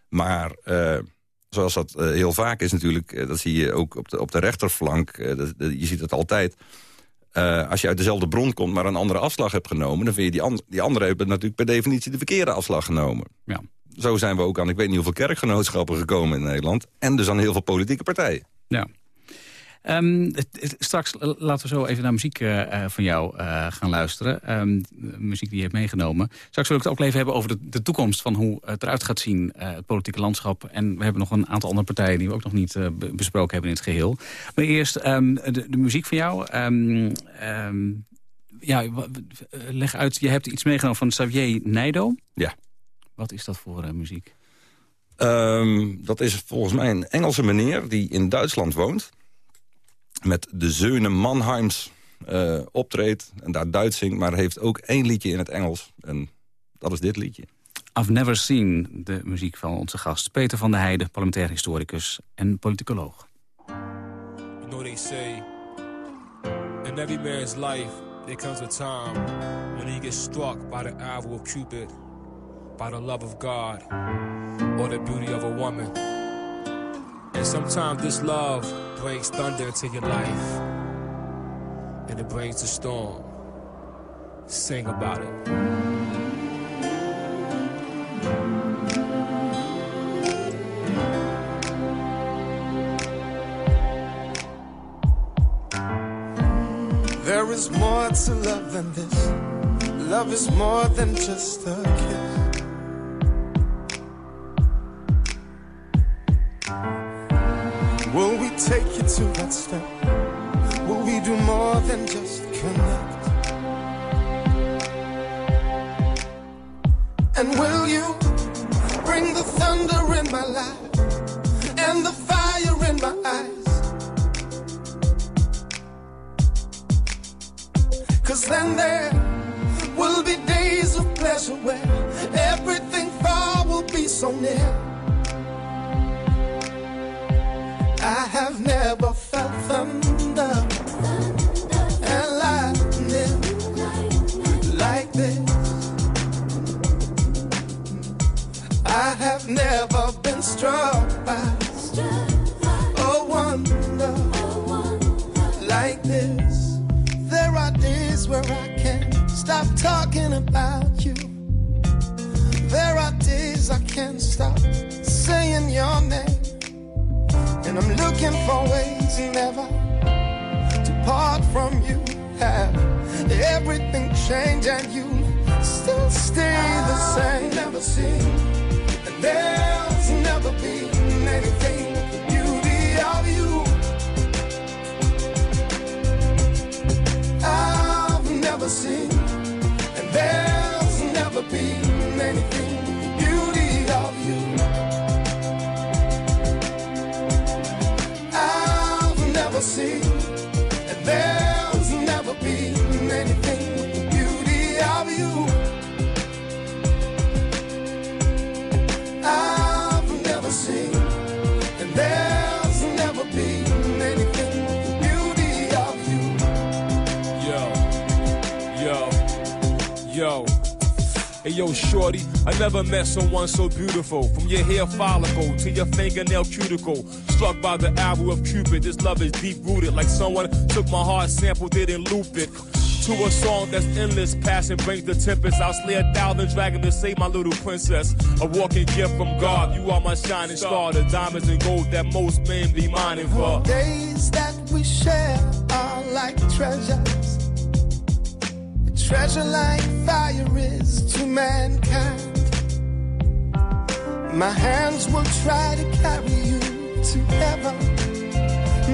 Maar zoals dat uh, heel vaak is natuurlijk... Uh, dat zie je ook op de, op de rechterflank, dat, je ziet het altijd... als je uit dezelfde bron komt, maar een andere afslag hebt genomen... dan vind je die, an die andere hebben natuurlijk per definitie de verkeerde afslag genomen. Ja. Zo zijn we ook aan, ik weet niet hoeveel kerkgenootschappen gekomen in Nederland... en dus aan heel veel politieke partijen. Ja. Um, straks laten we zo even naar muziek uh, van jou uh, gaan luisteren. Um, muziek die je hebt meegenomen. Straks wil ik het ook even hebben over de, de toekomst van hoe het eruit gaat zien, uh, het politieke landschap. En we hebben nog een aantal andere partijen die we ook nog niet besproken hebben in het geheel. Maar eerst um, de, de, muziek van jou. ja, leg uit, je hebt iets meegenomen van Xavier Nijdo. Ja. Wat is dat voor muziek? dat is volgens mij een Engelse meneer die in Duitsland woont met de Zeunen Mannheims uh, optreedt en daar Duits zingt... maar heeft ook één liedje in het Engels. En dat is dit liedje. I've Never Seen, de muziek van onze gast Peter van der Heijden... parlementair historicus en politicoloog. You know they say, in every man's life there comes a time... when he gets struck by the arrow of Cupid... by the love of God or the beauty of a woman... And sometimes this love brings thunder into your life. And it brings a storm. Sing about it. There is more to love than this. Love is more than just a kiss. Take you to that step? Will we do more than just connect? And will you bring the thunder in my life and the fire in my eyes? Cause then there will be days of pleasure where everything far will be so near. I have never felt thunder, thunder and lightning like this. I have never been struck by a wonder like this. There are days where I can't stop talking about you. There are days I can't stop saying your name. And I'm looking for ways never to part from you. Have everything change and you still stay the same. Never seen, and there's never been anything the beauty of you. I've never seen, and there's never been anything the beauty of you. Never seen, and there's never been anything the beauty of you. I've never seen, and there's never been anything the beauty of you. Yo, yo, yo. Hey yo, shorty, I never met someone so beautiful. From your hair follicle to your fingernail cuticle. Struck by the arrow of Cupid, this love is deep rooted. Like someone took my heart, sampled it, and looped it. To a song that's endless, passion brings the tempest. I'll slay a thousand dragons to save my little princess. A walking gift from God, you are my shining star. The diamonds and gold that most men be mining for. Days that we share are like treasures. A treasure like fire is to mankind. My hands will try to carry you to.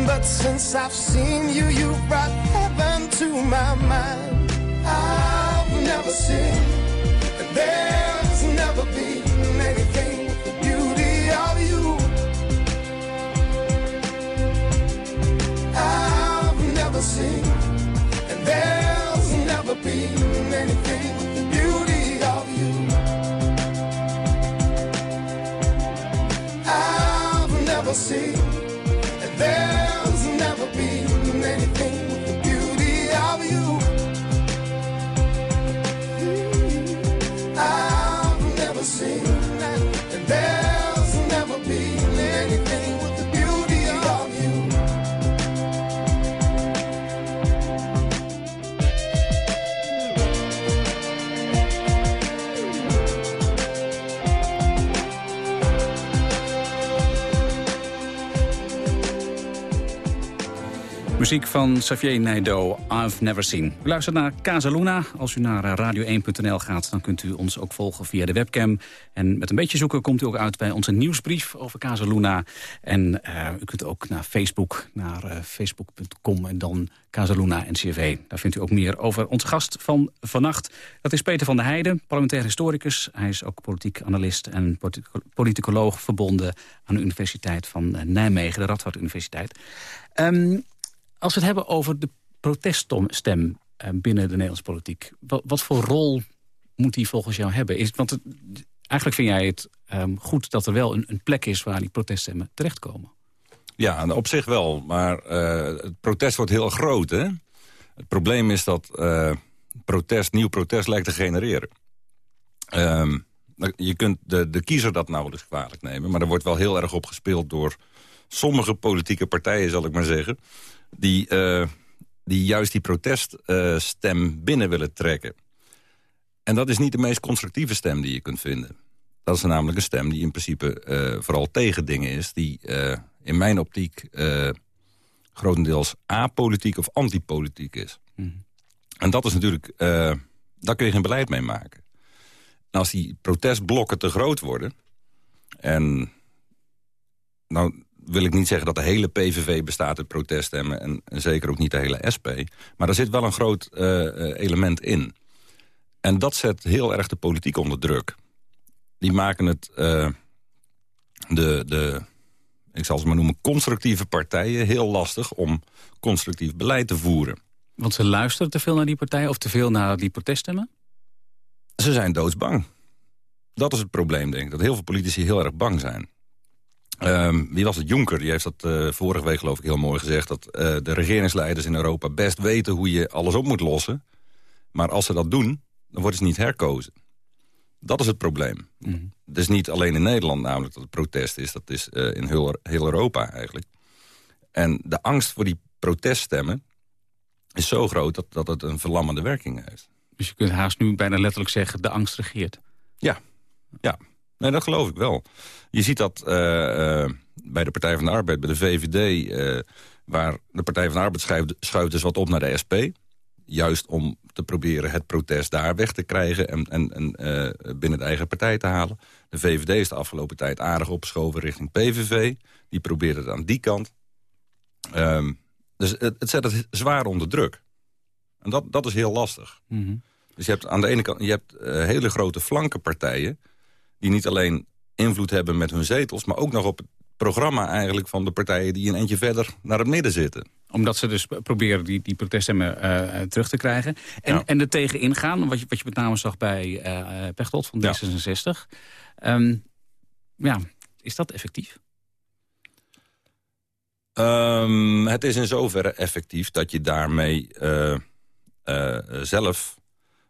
But since I've seen you, you've brought heaven to my mind. I've never seen, there's never been Van Xavier Naidoo, I've Never Seen. U luistert naar Casaluna. Als u naar eh, radio1.nl gaat, dan kunt u ons ook volgen via de webcam. En met een beetje zoeken komt u ook uit bij onze nieuwsbrief over Casaluna. En eh, u kunt ook naar Facebook, naar eh, facebook.com en dan Casaluna NCV. Daar vindt u ook meer over onze gast van vannacht. Dat is Peter van der Heijden, parlementair historicus. Hij is ook politiek analist en politico- politicoloog verbonden aan de Universiteit van Nijmegen, de Radboud Universiteit. Ehm, als we het hebben over de proteststem eh, binnen de Nederlandse politiek... Wat, wat voor rol moet die volgens jou hebben? Is, want eigenlijk vind jij het ehm, goed dat er wel een, een plek is... waar die proteststemmen terechtkomen. Ja, op zich wel. Maar eh, het protest wordt heel groot, hè? Het probleem is dat eh, protest, nieuw protest lijkt te genereren. Ehm, je kunt de, de kiezer dat nauwelijks kwalijk nemen... maar er wordt wel heel erg op gespeeld door sommige politieke partijen, zal ik maar zeggen... die, eh, die juist die proteststem binnen willen trekken. En dat is niet de meest constructieve stem die je kunt vinden. Dat is namelijk een stem die in principe eh, vooral tegen dingen is... die eh, in mijn optiek grotendeels apolitiek of antipolitiek is. En dat is natuurlijk... daar kun je geen beleid mee maken. En als die protestblokken te groot worden... en nou wil ik niet zeggen dat de hele PVV bestaat uit proteststemmen... en, en zeker ook niet de hele SP. Maar er zit wel een groot eh, eh, element in. En dat zet heel erg de politiek onder druk. Die maken het... eh, de, de, ik zal ze maar noemen, constructieve partijen... heel lastig om constructief beleid te voeren. Want ze luisteren te veel naar die partijen... of te veel naar die proteststemmen? Ze zijn doodsbang. Dat is het probleem, denk ik. Dat heel veel politici heel erg bang zijn. Ehm, wie was het? Juncker, die heeft dat eh, vorige week geloof ik heel mooi gezegd... dat eh, de regeringsleiders in Europa best weten hoe je alles op moet lossen. Maar als ze dat doen, dan worden ze niet herkozen. Dat is het probleem. Het is niet alleen in Nederland namelijk dat het protest is. Dat is eh, in heel, heel Europa eigenlijk. En de angst voor die proteststemmen... is zo groot dat, dat het een verlammende werking heeft. Dus je kunt haast nu bijna letterlijk zeggen... de angst regeert. Ja, ja. Nee, dat geloof ik wel. Je ziet dat eh, eh, bij de Partij van de Arbeid, bij de VVD... Uh, waar de Partij van de Arbeid schuift, schuift dus wat op naar de SP. Juist om te proberen het protest daar weg te krijgen... en, en, en binnen de eigen partij te halen. De VVD is de afgelopen tijd aardig opgeschoven richting PVV. Die probeert het aan die kant. Um, dus het, het, zet het zwaar onder druk. En dat, dat is heel lastig. Mhm. Dus je hebt aan de ene kant je hebt, hele grote flankenpartijen... die niet alleen invloed hebben met hun zetels... maar ook nog op het programma eigenlijk van de partijen... die een eentje verder naar het midden zitten. Omdat ze dus proberen die, die proteststemmen uh, terug te krijgen. En, ja. en er tegen ingaan, wat je, wat je met name zag bij uh, Pechtold van D66. Ja. Um, ja, is dat effectief? Um, het is in zoverre effectief dat je daarmee uh, uh, zelf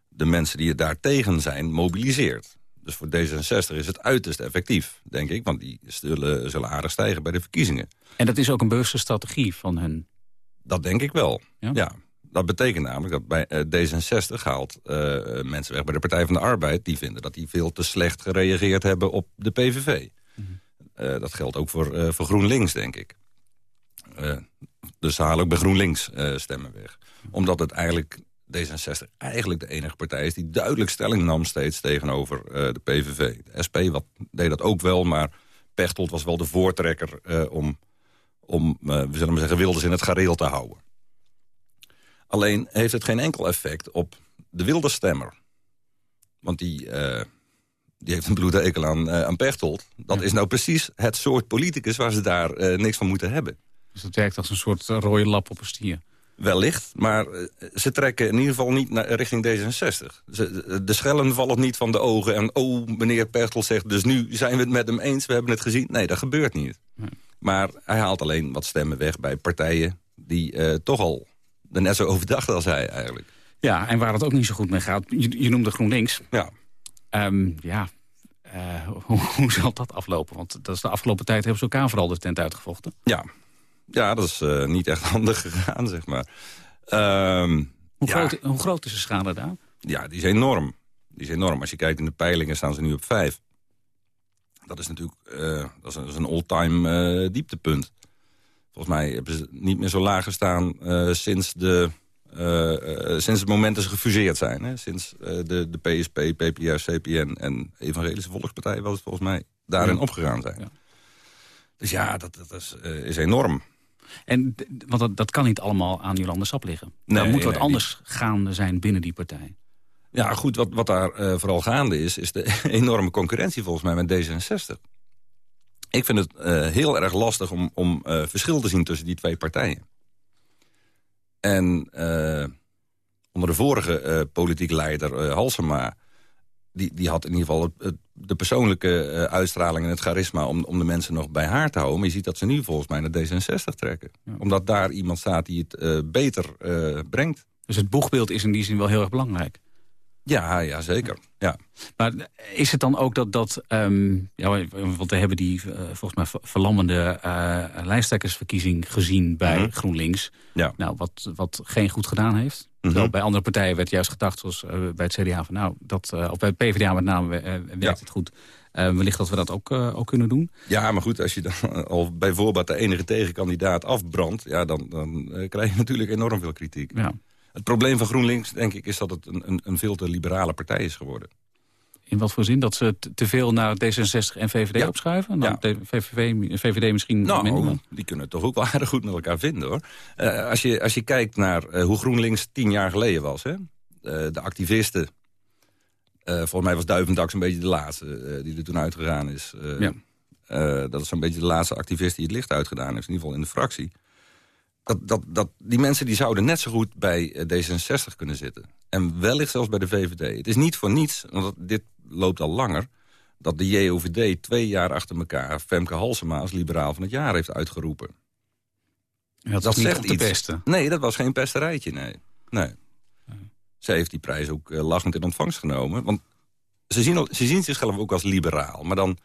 de mensen die er daartegen zijn mobiliseert. Dus voor D66 is het uiterst effectief, denk ik. Want die zullen, zullen aardig stijgen bij de verkiezingen. En dat is ook een bewuste strategie van hen? Dat denk ik wel, ja. ja. Dat betekent namelijk dat bij uh, D66 haalt mensen weg bij de Partij van de Arbeid... die vinden dat die veel te slecht gereageerd hebben op de PVV. Mm -hmm. dat geldt ook voor, voor GroenLinks, denk ik. Dus ze halen ook bij GroenLinks stemmen weg. Omdat het eigenlijk D66 eigenlijk de enige partij is... die duidelijk stelling nam steeds tegenover uh, de PVV. De SP wat, deed dat ook wel, maar Pechtold was wel de voortrekker... om, om we zullen maar zeggen, Wilders in het gareel te houden. Alleen heeft het geen enkel effect op de wilde stemmer. Want die, die heeft een bloedekel aan, aan Pechtold. Dat is nou precies het soort politicus waar ze daar niks van moeten hebben. Dus dat werkt als een soort rode lap op een stier. Wellicht, maar ze trekken in ieder geval niet naar, richting D66. Ze, de schellen vallen niet van de ogen en oh, meneer Pertel zegt... dus nu zijn we het met hem eens, we hebben het gezien. Nee, dat gebeurt niet. Nee. Maar hij haalt alleen wat stemmen weg bij partijen... die uh, toch al net zo over dachten als hij eigenlijk. Ja, en waar het ook niet zo goed mee gaat. Je, je noemde GroenLinks. Ja. Um, ja, uh, [laughs] hoe, hoe, zal dat aflopen? Want dat is de afgelopen tijd hebben ze elkaar vooral de tent uitgevochten. Ja, ja, dat is uh, niet echt [laughs] handig gegaan, zeg maar. Um, hoe, ja. groot, hoe, groot, is de schade daar? Ja, die is enorm. Die is enorm. Als je kijkt in de peilingen staan ze nu op vijf. Dat is natuurlijk uh, dat is een, all-time uh, dieptepunt. Volgens mij hebben ze niet meer zo laag gestaan sinds, de, sinds het moment dat ze gefuseerd zijn. Hè? Sinds de, de PSP, PPR, CPN en Evangelische Volkspartij was het volgens mij daarin ja. opgegaan zijn. Ja. Dus ja, dat, dat is, is enorm. En, want dat, dat kan niet allemaal aan Jolande Sap liggen. Nee, er moet wat nee, anders niet. gaande zijn binnen die partij. Ja, goed, wat, wat daar uh, vooral gaande is... is de [laughs] enorme concurrentie volgens mij met D66. Ik vind het uh, heel erg lastig om, om uh, verschil te zien tussen die twee partijen. En onder de vorige politieke leider, Halsema... Die, die had in ieder geval het, het, de persoonlijke uh, uitstraling en het charisma... Om, om de mensen nog bij haar te houden. Maar je ziet dat ze nu volgens mij naar D66 trekken. Ja. Omdat daar iemand staat die het uh, beter uh, brengt. Dus het boegbeeld is in die zin wel heel erg belangrijk? Ja, ja zeker. Ja. Maar is het dan ook dat... dat um, ja, want we hebben die volgens mij verlammende lijsttrekkersverkiezing gezien bij mm -hmm. GroenLinks. Ja. Nou, wat, wat geen goed gedaan heeft. Terwijl mm -hmm. bij andere partijen werd juist gedacht, zoals uh, bij het CDA... Van, nou, dat, uh, of bij het PvdA met name uh, werkt ja. het goed. wellicht dat we dat ook, ook kunnen doen. Ja, maar goed, als je dan [laughs] al bijvoorbeeld de enige tegenkandidaat afbrandt... Ja, dan, dan krijg je natuurlijk enorm veel kritiek. Ja. Het probleem van GroenLinks, denk ik, is dat het een, een, een veel te liberale partij is geworden. In wat voor zin? Dat ze te veel naar D66 en VVD ja. opschuiven? Dan ja. VVD, VVD misschien nou, minder? die kunnen het toch ook wel [laughs] aardig goed met elkaar vinden, hoor. Uh, als, je, als je kijkt naar uh, hoe GroenLinks tien jaar geleden was... Hè? Uh, de activisten... volgens mij was Duivendaks een beetje de laatste die er toen uitgegaan is. ja. dat is zo'n beetje de laatste activist die het licht uitgedaan heeft. In ieder geval in de fractie. Dat, dat, dat, die mensen die zouden net zo goed bij D66 kunnen zitten. En wellicht zelfs bij de VVD. Het is niet voor niets, want dit loopt al langer... dat de JOVD twee jaar achter elkaar... Femke Halsema als liberaal van het jaar heeft uitgeroepen. Ja, dat, dat zegt iets. Pesten. Nee, dat was geen pesterijtje, nee. nee. Ja. Ze heeft die prijs ook uh, lachend in ontvangst genomen. Want ze zien, ze zien zichzelf ook als liberaal. Maar dan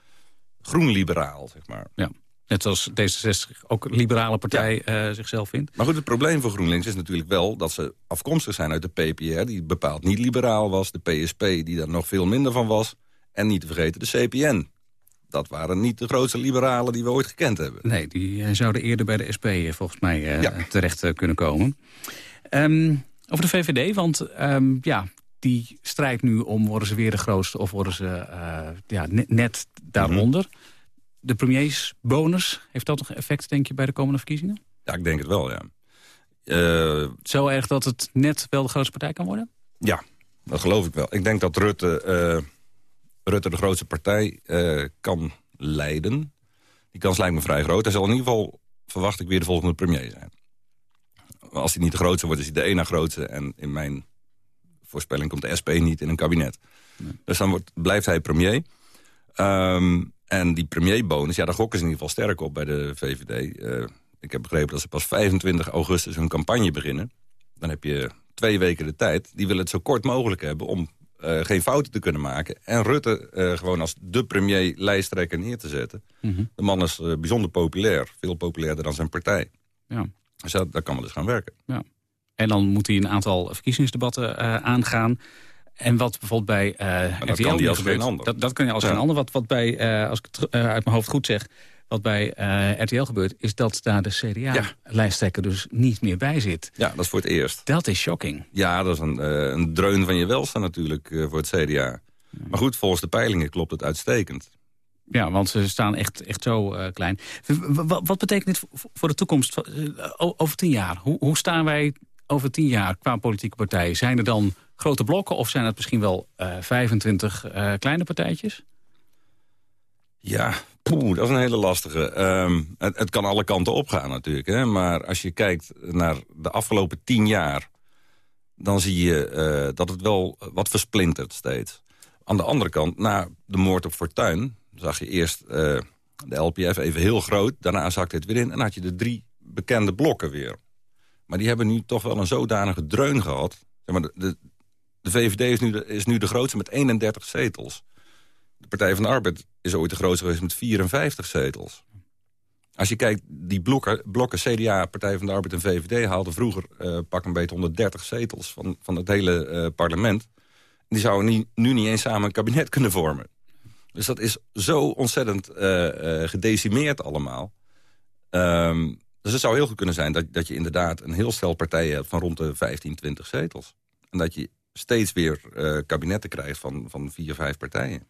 groen-liberaal, zeg maar. Ja. Net zoals D66 ook liberale partij ja. zichzelf vindt. Maar goed, het probleem voor GroenLinks is natuurlijk wel... dat ze afkomstig zijn uit de PPR, die bepaald niet liberaal was. De PSP, die daar nog veel minder van was. En niet te vergeten de CPN. Dat waren niet de grootste liberalen die we ooit gekend hebben. Nee, die zouden eerder bij de SP volgens mij terecht kunnen komen. Um, over de VVD, want um, ja, die strijdt nu om worden ze weer de grootste of worden ze uh, ja, net, net daaronder. Mm -hmm. De premiersbonus, heeft dat nog effect denk je bij de komende verkiezingen? Ja, ik denk het wel, ja. Uh, Zo erg dat het net wel de grootste partij kan worden? Ja, dat geloof ik wel. Ik denk dat Rutte, uh, Rutte de grootste partij kan leiden. Die kans lijkt me vrij groot. Hij zal in ieder geval, verwacht ik, weer de volgende premier zijn als hij niet de grootste wordt, is hij de ene grootste. En in mijn voorspelling komt de SP niet in een kabinet. Dus dan wordt, blijft hij premier. Um, en die premierbonus, ja, daar gokken ze in ieder geval sterk op bij de VVD. Uh, ik heb begrepen dat ze pas 25 augustus hun campagne beginnen. Dan heb je twee weken de tijd. Die willen het zo kort mogelijk hebben om uh, geen fouten te kunnen maken. En Rutte uh, gewoon als de premier lijsttrekker neer te zetten. Mm -hmm. De man is bijzonder populair. Veel populairder dan zijn partij. Ja. Dus dat, dat kan wel eens gaan werken. Ja. En dan moet hij een aantal verkiezingsdebatten aangaan. En wat bijvoorbeeld bij uh, dat kan die als geen ander. Dat, dat kan je als ja. geen ander. Wat, wat bij, uh, als ik het uit mijn hoofd goed zeg... wat bij RTL gebeurt, is dat daar de CDA-lijsttrekker dus niet meer bij zit. Ja, dat is voor het eerst. Dat is shocking. Ja, dat is een, een dreun van je welstand natuurlijk voor het CDA. Ja. Maar goed, volgens de peilingen klopt het uitstekend. Ja, want ze staan echt, echt zo uh, klein. Wat, wat, betekent dit voor de toekomst over tien jaar? Hoe, hoe, staan wij over tien jaar qua politieke partijen? Zijn er dan grote blokken of zijn het misschien wel uh, 25 kleine partijtjes? Ja, poeh, dat is een hele lastige. Um, het, het, kan alle kanten opgaan natuurlijk. Hè? Maar als je kijkt naar de afgelopen tien jaar... dan zie je dat het wel wat versplintert steeds. Aan de andere kant, na de moord op Fortuin zag je eerst de LPF even heel groot. Daarna zakte het weer in en had je de drie bekende blokken weer. Maar die hebben nu toch wel een zodanige dreun gehad. Zeg maar, de, de, VVD is nu de, is nu de grootste met 31 zetels. De Partij van de Arbeid is ooit de grootste geweest met 54 zetels. Als je kijkt, die blokken, blokken CDA, Partij van de Arbeid en VVD... haalden vroeger uh, pak een beetje 130 zetels van, van het hele uh, parlement. Die zouden nu niet eens samen een kabinet [laughs] kunnen vormen. Dus dat is zo ontzettend uh, gedecimeerd allemaal. Um, dus het zou heel goed kunnen zijn dat, dat je inderdaad een heel stel partijen hebt... van rond de 15, 20 zetels. En dat je steeds weer uh, kabinetten krijgt van, van vier, vijf partijen.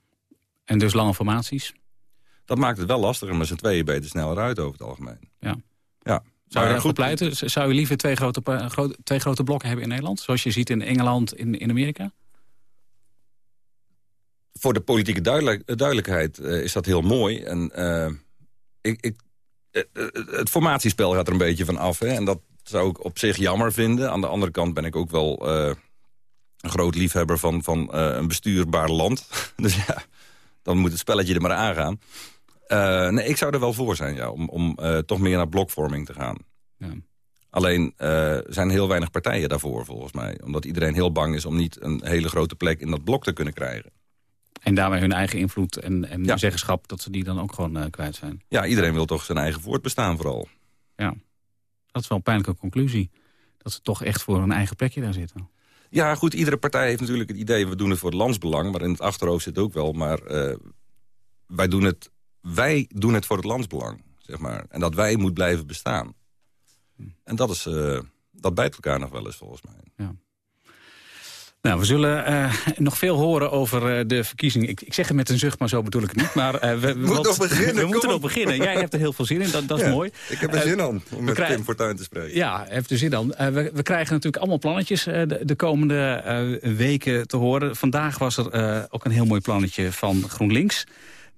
En dus lange formaties? Dat maakt het wel lastiger, maar z'n tweeën beter sneller uit over het algemeen. Ja. ja. Zou je goed pleiten? Zou je liever twee grote, grote, twee grote blokken hebben in Nederland? Zoals je ziet in Engeland, in, in Amerika? voor de politieke duidelijk, duidelijkheid uh, is dat heel mooi. En uh, ik, ik, het formatiespel gaat er een beetje van af. Hè? En dat zou ik op zich jammer vinden. Aan de andere kant ben ik ook wel een groot liefhebber van, van een bestuurbaar land. [laughs] dus ja, dan moet het spelletje er maar aangaan. nee, ik zou er wel voor zijn, ja, om, om toch meer naar blokvorming te gaan. Ja. Alleen zijn heel weinig partijen daarvoor, volgens mij. Omdat iedereen heel bang is om niet een hele grote plek in dat blok te kunnen krijgen. En daarmee hun eigen invloed en, en ja. zeggenschap, dat ze die dan ook gewoon uh, kwijt zijn. Ja, iedereen wil toch zijn eigen voortbestaan vooral. Ja, dat is wel een pijnlijke conclusie. Dat ze toch echt voor hun eigen plekje daar zitten. Ja, goed, iedere partij heeft natuurlijk het idee... we doen het voor het landsbelang, maar in het achterhoofd zit ook wel... maar uh, wij, doen het, wij doen het voor het landsbelang, zeg maar. En dat wij moet blijven bestaan. Hm. En dat, is, uh, dat bijt elkaar nog wel eens, volgens mij. Ja. Nou, we zullen uh, nog veel horen over uh, de verkiezingen. Ik, ik, zeg het met een zucht, maar zo bedoel ik het niet. Maar, uh, we, [laughs] Moet nog beginnen, we moeten nog beginnen. Jij hebt er heel veel zin in, dat, dat is mooi. Ik heb er zin aan om met krijgen, Tim Fortuyn te spreken. Ja, heeft er zin aan. We, we, krijgen natuurlijk allemaal plannetjes de, de, komende weken te horen. Vandaag was er ook een heel mooi plannetje van GroenLinks.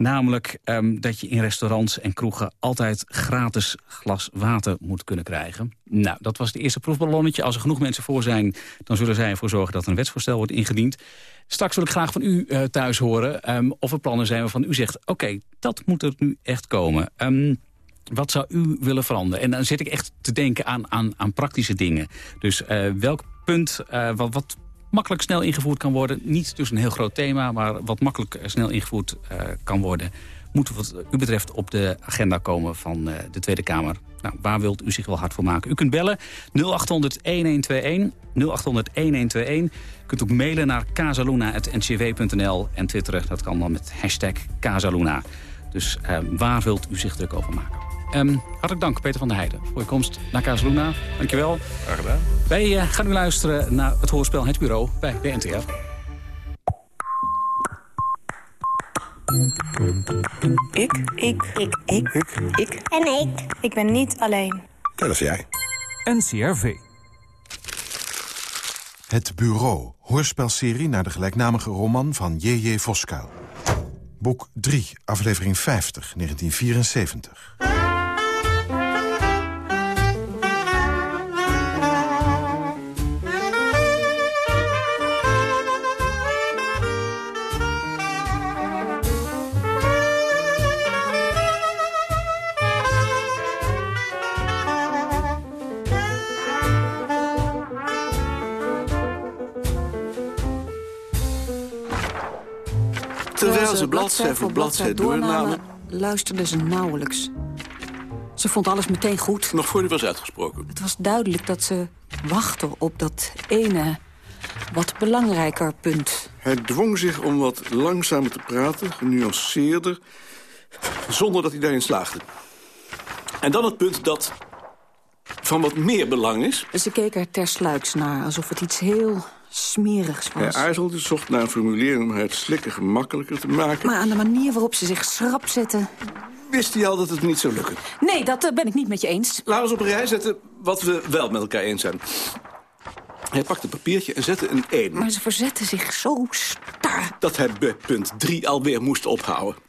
Namelijk um, dat je in restaurants en kroegen altijd gratis glas water moet kunnen krijgen. Nou, dat was het eerste proefballonnetje. Als er genoeg mensen voor zijn, dan zullen zij ervoor zorgen dat een wetsvoorstel wordt ingediend. Straks wil ik graag van u uh, thuis horen um, of er plannen zijn waarvan u zegt... oké, dat moet er nu echt komen. Um, wat zou u willen veranderen? En dan zit ik echt te denken aan, aan, aan praktische dingen. Dus uh, welk punt, uh, wat, wat makkelijk snel ingevoerd kan worden. Niet dus een heel groot thema, maar wat makkelijk snel ingevoerd uh, kan worden. moet wat u betreft op de agenda komen van uh, de Tweede Kamer. Nou, waar wilt u zich wel hard voor maken? U kunt bellen 0800-1121, 0800-1121. U kunt ook mailen naar casaluna.ncw.nl en twitteren. Dat kan dan met hashtag Casaluna. Dus waar wilt u zich druk over maken? Um, hartelijk dank, Peter van der Heijden, voor je komst naar Casaluna. Dankjewel. Graag gedaan. Wij uh, gaan nu luisteren naar het hoorspel Het Bureau bij de NTR. Ik. Ik. Ik. Ik. Ik. En ik. Ik ben niet alleen. Dat is jij. NCRV. Het Bureau. Hoorspelserie naar de gelijknamige roman van J.J. Voskuil. Boek 3, aflevering 50, 1974. Ze bladzij voor bladzij doornamen... luisterde ze nauwelijks. Ze vond alles meteen goed. Nog voor hij was uitgesproken. Het was duidelijk dat ze wachtte op dat ene, wat belangrijker punt. Hij dwong zich om wat langzamer te praten, genuanceerder... zonder dat hij daarin slaagde. En dan het punt dat van wat meer belang is... Ze keek er tersluiks naar, alsof het iets heel smerigs was. Hij aarzelde, zocht naar een formulering om het slikken gemakkelijker te maken. Maar aan de manier waarop ze zich schrap zette... Wist hij al dat het niet zou lukken? Nee, dat uh, ben ik niet met je eens. Laten we eens op een rij zetten wat we wel met elkaar eens zijn. Hij pakte een papiertje en zette een 1. Maar ze verzette zich zo star. Dat hij bij punt 3 alweer moest ophouden.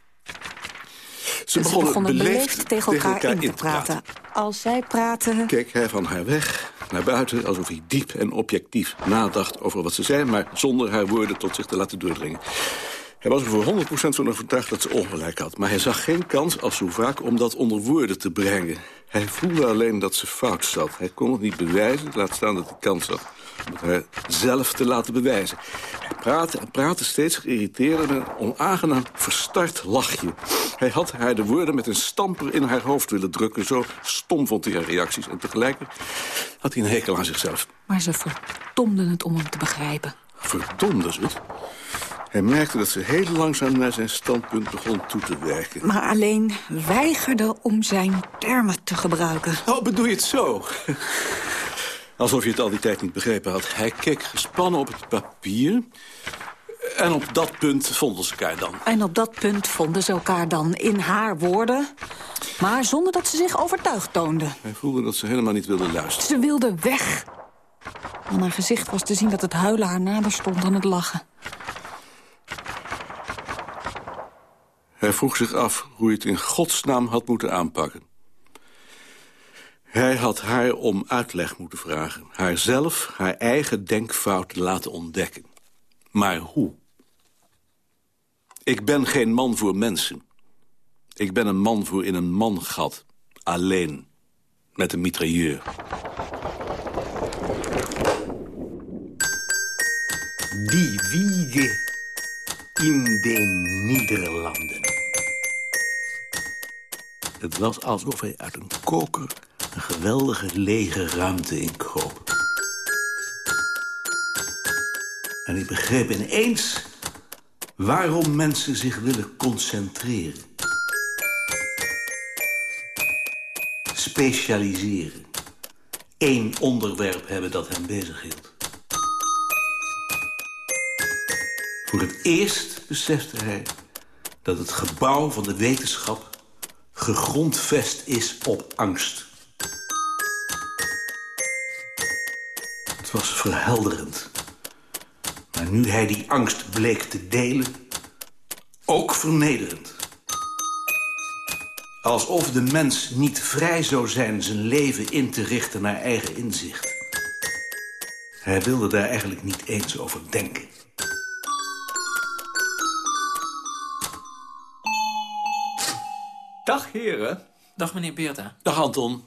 Ze, En begonnen, beleefd, beleefd tegen elkaar, in te praten. Als zij praten... Keek hij van haar weg naar buiten... alsof hij diep en objectief nadacht over wat ze zei... maar zonder haar woorden tot zich te laten doordringen. Hij was er voor 100% van overtuigd dat ze ongelijk had. Maar hij zag geen kans, als zo vaak, om dat onder woorden te brengen. Hij voelde alleen dat ze fout zat. Hij kon het niet bewijzen, laat staan dat hij kans had. Om het haar zelf te laten bewijzen. Hij praatte en praatte steeds geïrriteerd met een onaangenaam verstart lachje. Hij had haar de woorden met een stamper in haar hoofd willen drukken. Zo stom vond hij haar reacties. En tegelijk had hij een hekel aan zichzelf. Maar ze verdomden het om hem te begrijpen. Verdomde ze het? Hij merkte dat ze heel langzaam naar zijn standpunt begon toe te werken. Maar alleen weigerde om zijn termen te gebruiken. Oh, bedoel je het zo? Alsof je het al die tijd niet begrepen had. Hij keek gespannen op het papier. En op dat punt vonden ze elkaar dan. En op dat punt vonden ze elkaar dan in haar woorden. Maar zonder dat ze zich overtuigd toonde. Hij voelde dat ze helemaal niet wilde luisteren. Ze wilde weg. Aan haar gezicht was te zien dat het huilen haar nader stond dan het lachen. Hij vroeg zich af hoe hij het in godsnaam had moeten aanpakken. Hij had haar om uitleg moeten vragen. Haar zelf, haar eigen denkfouten laten ontdekken. Maar hoe? Ik ben geen man voor mensen. Ik ben een man voor in een mangat. Alleen. Met een mitrailleur. Die wiege in de Nederlanden. Het was alsof hij uit een koker een geweldige lege ruimte inkroop. En ik begreep ineens waarom mensen zich willen concentreren. Specialiseren. Eén onderwerp hebben dat hem bezighield. Voor het eerst besefte hij dat het gebouw van de wetenschap gegrondvest is op angst. Het was verhelderend. Maar nu hij die angst bleek te delen, ook vernederend. Alsof de mens niet vrij zou zijn zijn leven in te richten naar eigen inzicht. Hij wilde daar eigenlijk niet eens over denken. Dag, heren. Dag, meneer Beerta. Dag, Anton.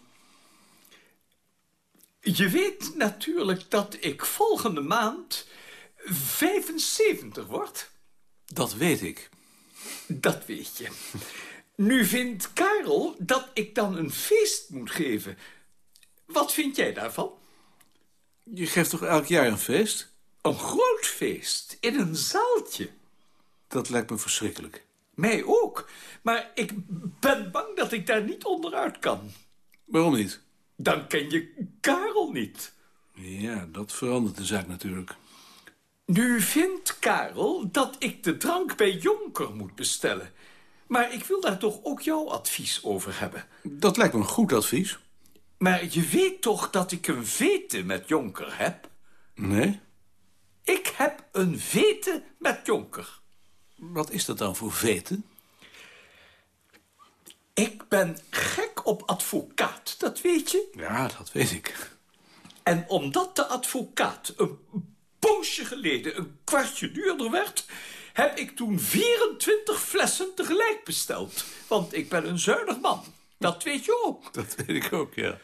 Je weet natuurlijk dat ik volgende maand 75 word. Dat weet ik. Dat weet je. Nu vindt Karel dat ik dan een feest moet geven. Wat vind jij daarvan? Je geeft toch elk jaar een feest? Een groot feest, in een zaaltje. Dat lijkt me verschrikkelijk. Mij ook. Maar ik ben bang dat ik daar niet onderuit kan. Waarom niet? Dan ken je Karel niet. Ja, dat verandert de zaak natuurlijk. Nu vindt Karel dat ik de drank bij Jonker moet bestellen. Maar ik wil daar toch ook jouw advies over hebben. Dat lijkt me een goed advies. Maar je weet toch dat ik een vete met Jonker heb? Nee? Ik heb een vete met Jonker. Wat is dat dan voor veten? Ik ben gek op advocaat, dat weet je. Ja, dat weet ik. En omdat de advocaat een poosje geleden een kwartje duurder werd... heb ik toen 24 flessen tegelijk besteld. Want ik ben een zuinig man. Dat weet je ook. Dat weet ik ook, ja.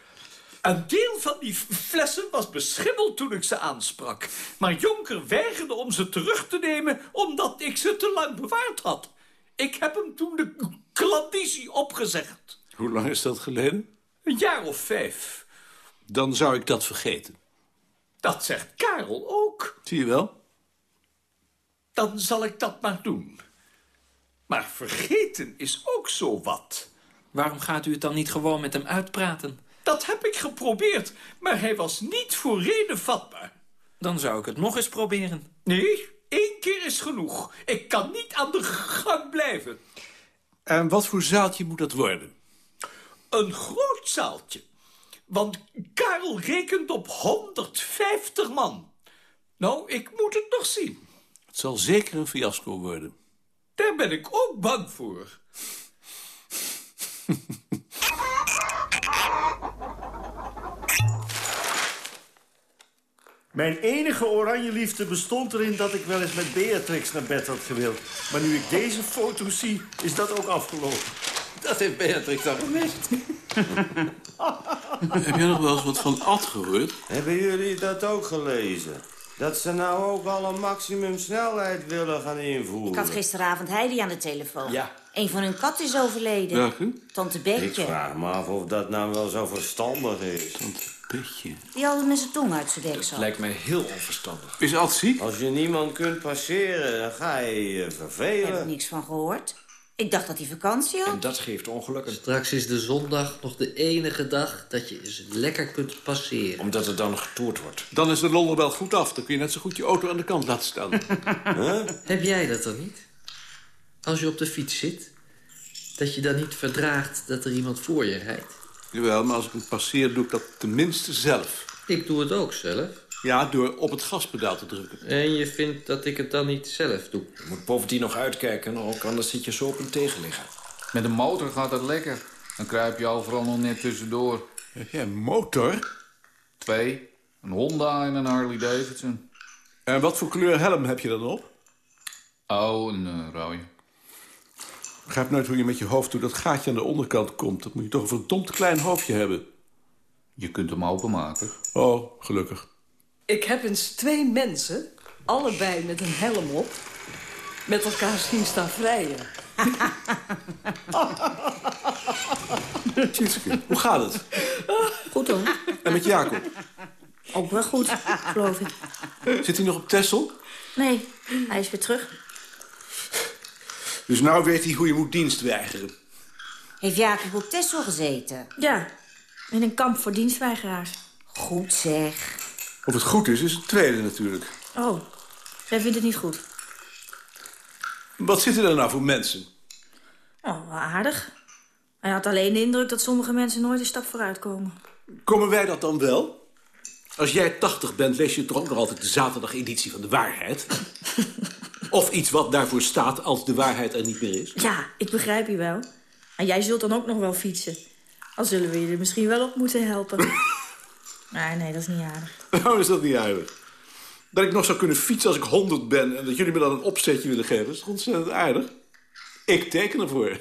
Een deel van die flessen was beschimmeld toen ik ze aansprak. Maar Jonker weigerde om ze terug te nemen... omdat ik ze te lang bewaard had. Ik heb hem toen de klandizie opgezegd. Hoe lang is dat geleden? Een jaar of vijf. Dan zou ik dat vergeten. Dat zegt Karel ook. Zie je wel? Dan zal ik dat maar doen. Maar vergeten is ook zo wat. Waarom gaat u het dan niet gewoon met hem uitpraten? Dat heb ik geprobeerd, maar hij was niet voor reden vatbaar. Dan zou ik het nog eens proberen. Nee, één keer is genoeg. Ik kan niet aan de gang blijven. En wat voor zaaltje moet dat worden? Een groot zaaltje. Want Karel rekent op 150 man. Nou, ik moet het nog zien. Het zal zeker een fiasco worden. Daar ben ik ook bang voor. [laughs] Mijn enige oranje liefde bestond erin dat ik wel eens met Beatrix naar bed had gewild. Maar nu ik deze foto zie, is dat ook afgelopen. Dat heeft Beatrix dan gemist. [laughs] Heb jij nog wel eens wat van Ad gehoord? Hebben jullie dat ook gelezen? Dat ze nou ook al een maximumsnelheid willen gaan invoeren. Ik had gisteravond Heidi aan de telefoon. Ja. Een van hun katten is overleden. Welke? Tante Ik Betje. vraag me af of dat nou wel zo verstandig is. Beetje. Die had het met zijn tong uit zijn deksel. Lijkt mij heel onverstandig. Is Ad ziek? Als je niemand kunt passeren, dan ga je je Daar heb ik vervelen. niks van gehoord. Ik dacht dat hij vakantie had. dat geeft ongelukken. Straks is de zondag nog de enige dag dat je eens lekker kunt passeren. Omdat er dan getoerd wordt. Dan is de Londen wel goed af. Dan kun je net zo goed je auto aan de kant laten staan. [laughs] Heb jij dat dan niet? Als je op de fiets zit, dat je dan niet verdraagt dat er iemand voor je rijdt? Jawel, maar als ik hem passeer, doe ik dat tenminste zelf. Ik doe het ook zelf. Ja, door op het gaspedaal te drukken. En je vindt dat ik het dan niet zelf doe? Je moet bovendien nog uitkijken, ook anders zit je zo op een tegenligger. Met een motor gaat het lekker. Dan kruip je overal nog net tussendoor. Heb jij een motor? Twee. Een Honda en een Harley Davidson. En wat voor kleur helm heb je dan op? Oh, een uh, rode. Begrijp nooit hoe je met je hoofd door dat gaatje aan de onderkant komt. Dat moet je toch een verdomd klein hoofdje hebben. Je kunt hem openmaken. Oh, gelukkig. Ik heb eens twee mensen, allebei met een helm op... met elkaar zien staan vrijen. Tjitske, hoe gaat het? Goed hoor. En met Jacob? Ook wel goed, geloof ik. Zit hij nog op Tessel? Nee, hij is weer terug. Dus nou weet hij hoe je moet dienst weigeren. Heeft Jacob op Tessel gezeten? Ja, in een kamp voor dienstweigeraars. Goed zeg. Of het goed is, is het tweede natuurlijk. Oh, zij vindt het niet goed. Wat zitten er nou voor mensen? Oh, wel aardig. Hij had alleen de indruk dat sommige mensen nooit een stap vooruit komen. Komen wij dat dan wel? Als jij 80 bent, lees je toch ook nog altijd de zaterdageditie van de waarheid? [laughs] of iets wat daarvoor staat als de waarheid er niet meer is? Ja, ik begrijp je wel. En jij zult dan ook nog wel fietsen. Al zullen we je er misschien wel op moeten helpen. [laughs] nee, nee, dat is niet aardig. Waarom is dat niet aardig? Dat ik nog zou kunnen fietsen als ik 100 ben... en dat jullie me dan een opzetje willen geven, is ontzettend aardig? Ik teken ervoor.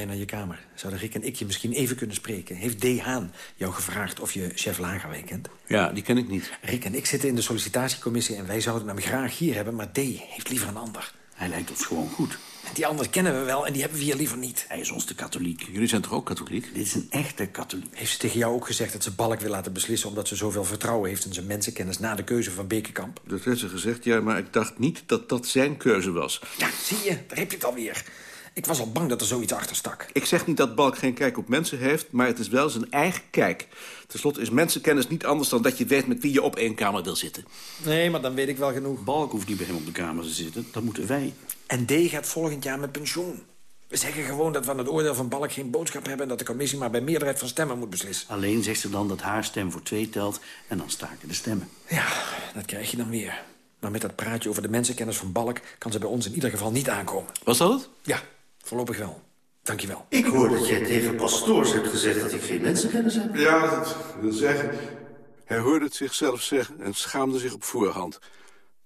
Jij naar je kamer? Zouden Rick en ik je misschien even kunnen spreken? Heeft D. Haan jou gevraagd of je chef Lagerwijk kent? Ja, die ken ik niet. Rick en ik zitten in de sollicitatiecommissie... en wij zouden hem graag hier hebben, maar D. heeft liever een ander. Hij lijkt ons gewoon goed. En die ander kennen we wel en die hebben we hier liever niet. Hij is ons de katholiek. Jullie zijn toch ook katholiek? Dit is een echte katholiek. Heeft ze tegen jou ook gezegd dat ze Balk wil laten beslissen... omdat ze zoveel vertrouwen heeft in zijn mensenkennis... na de keuze van Bekenkamp? Dat heeft ze gezegd, ja, maar ik dacht niet dat dat zijn keuze was. Ja, zie je, daar heb je het alweer. Ik was al bang dat er zoiets achter stak. Ik zeg niet dat Balk geen kijk op mensen heeft, maar het is wel zijn eigen kijk. Ten slotte is mensenkennis niet anders dan dat je weet met wie je op één kamer wil zitten. Nee, maar dan weet ik wel genoeg. Balk hoeft niet bij hem op de kamer te zitten, dat moeten wij. En D gaat volgend jaar met pensioen. We zeggen gewoon dat we aan het oordeel van Balk geen boodschap hebben... en dat de commissie maar bij meerderheid van stemmen moet beslissen. Alleen zegt ze dan dat haar stem voor twee telt en dan staken de stemmen. Ja, dat krijg je dan weer. Maar met dat praatje over de mensenkennis van Balk... kan ze bij ons in ieder geval niet aankomen. Was dat het? Ja, voorlopig wel. Dank je wel. Ik hoor dat jij tegen pastoors hebt gezegd dat ik geen mensenkennis heb. Ja, dat wil zeggen... Hij hoorde het zichzelf zeggen en schaamde zich op voorhand.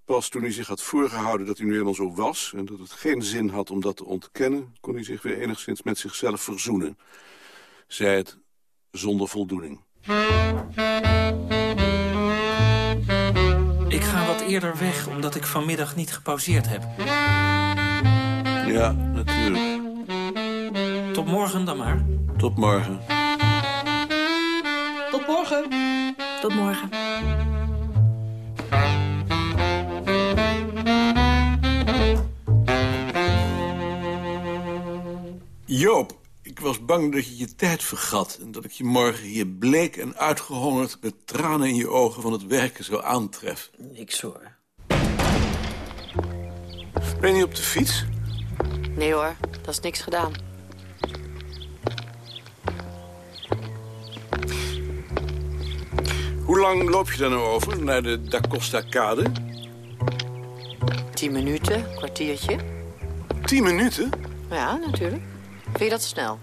Pas toen hij zich had voorgehouden dat hij nu eenmaal zo was... en dat het geen zin had om dat te ontkennen... kon hij zich weer enigszins met zichzelf verzoenen. Zij het zonder voldoening. Ik ga wat eerder weg, omdat ik vanmiddag niet gepauzeerd heb. Ja, natuurlijk. Tot morgen dan maar. Tot morgen. Tot morgen. Tot morgen. Joop, ik was bang dat je je tijd vergat... en dat ik je morgen hier bleek en uitgehongerd... met tranen in je ogen van het werken zou aantreffen. Niks hoor. Ben je niet op de fiets? Nee hoor, dat is niks gedaan. Hoe lang loop je daar nou over, naar de Da Costa-kade? Tien minuten, kwartiertje. Tien minuten? Ja, natuurlijk. Vind je dat snel?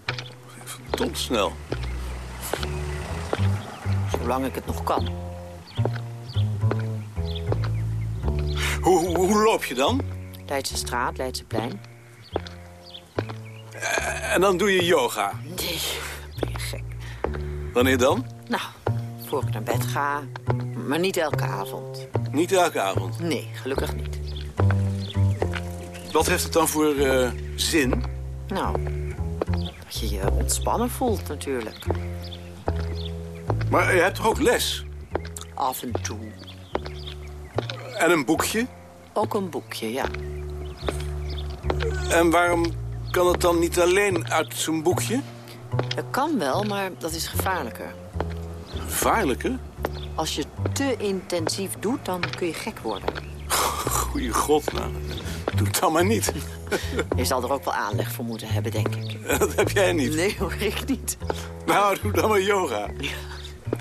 Verdomd snel. Zolang ik het nog kan. Hoe, hoe, hoe loop je dan? Leidse straat, Leidse plein. Eh, En dan doe je yoga. Wanneer dan? Nou, voor ik naar bed ga. Maar niet elke avond. Niet elke avond. Nee, gelukkig niet. Wat heeft het dan voor eh, zin? Nou, dat je je ontspannen voelt natuurlijk. Maar je hebt toch ook les? Af en toe. En een boekje? Ook een boekje, ja. En waarom kan het dan niet alleen uit zo'n boekje? Dat kan wel, maar dat is gevaarlijker. Gevaarlijker? Als je te intensief doet, dan kun je gek worden. [laughs] Goeie god, nou. Doe het dan maar niet. [laughs] Je zal er ook wel aanleg voor moeten hebben, denk ik. [laughs] Dat heb jij niet. Nee hoor, ik niet. Nou, doe dan maar yoga.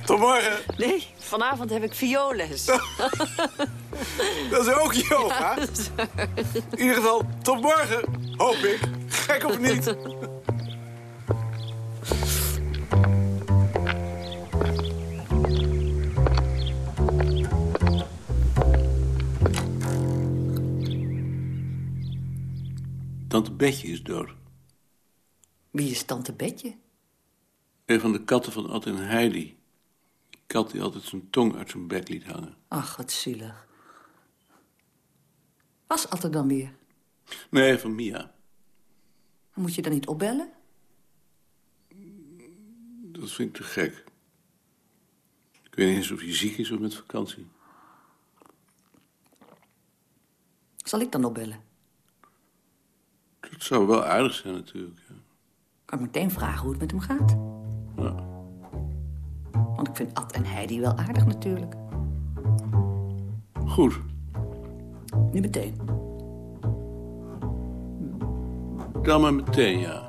Tot morgen. Nee, vanavond heb ik vioolles. Dat is ook yoga. Ja, is. In ieder geval, tot morgen. Hoop ik. Gek of niet. Tante Betje is dood. Wie is tante Betje? Een van de katten van Ad en Heidi. Die kat die altijd zijn tong uit zijn bek liet hangen. Ach, wat zielig. Was Atte dan weer? Nee, van Mia. Moet je dan niet opbellen? Dat vind ik te gek. Ik weet niet eens of hij ziek is of met vakantie. Zal ik dan opbellen? Dat zou wel aardig zijn natuurlijk. Ja. Kan ik meteen vragen hoe het met hem gaat? Ja. Want ik vind Ad en Heidi wel aardig natuurlijk. Goed. Nu meteen. Dan maar meteen, ja.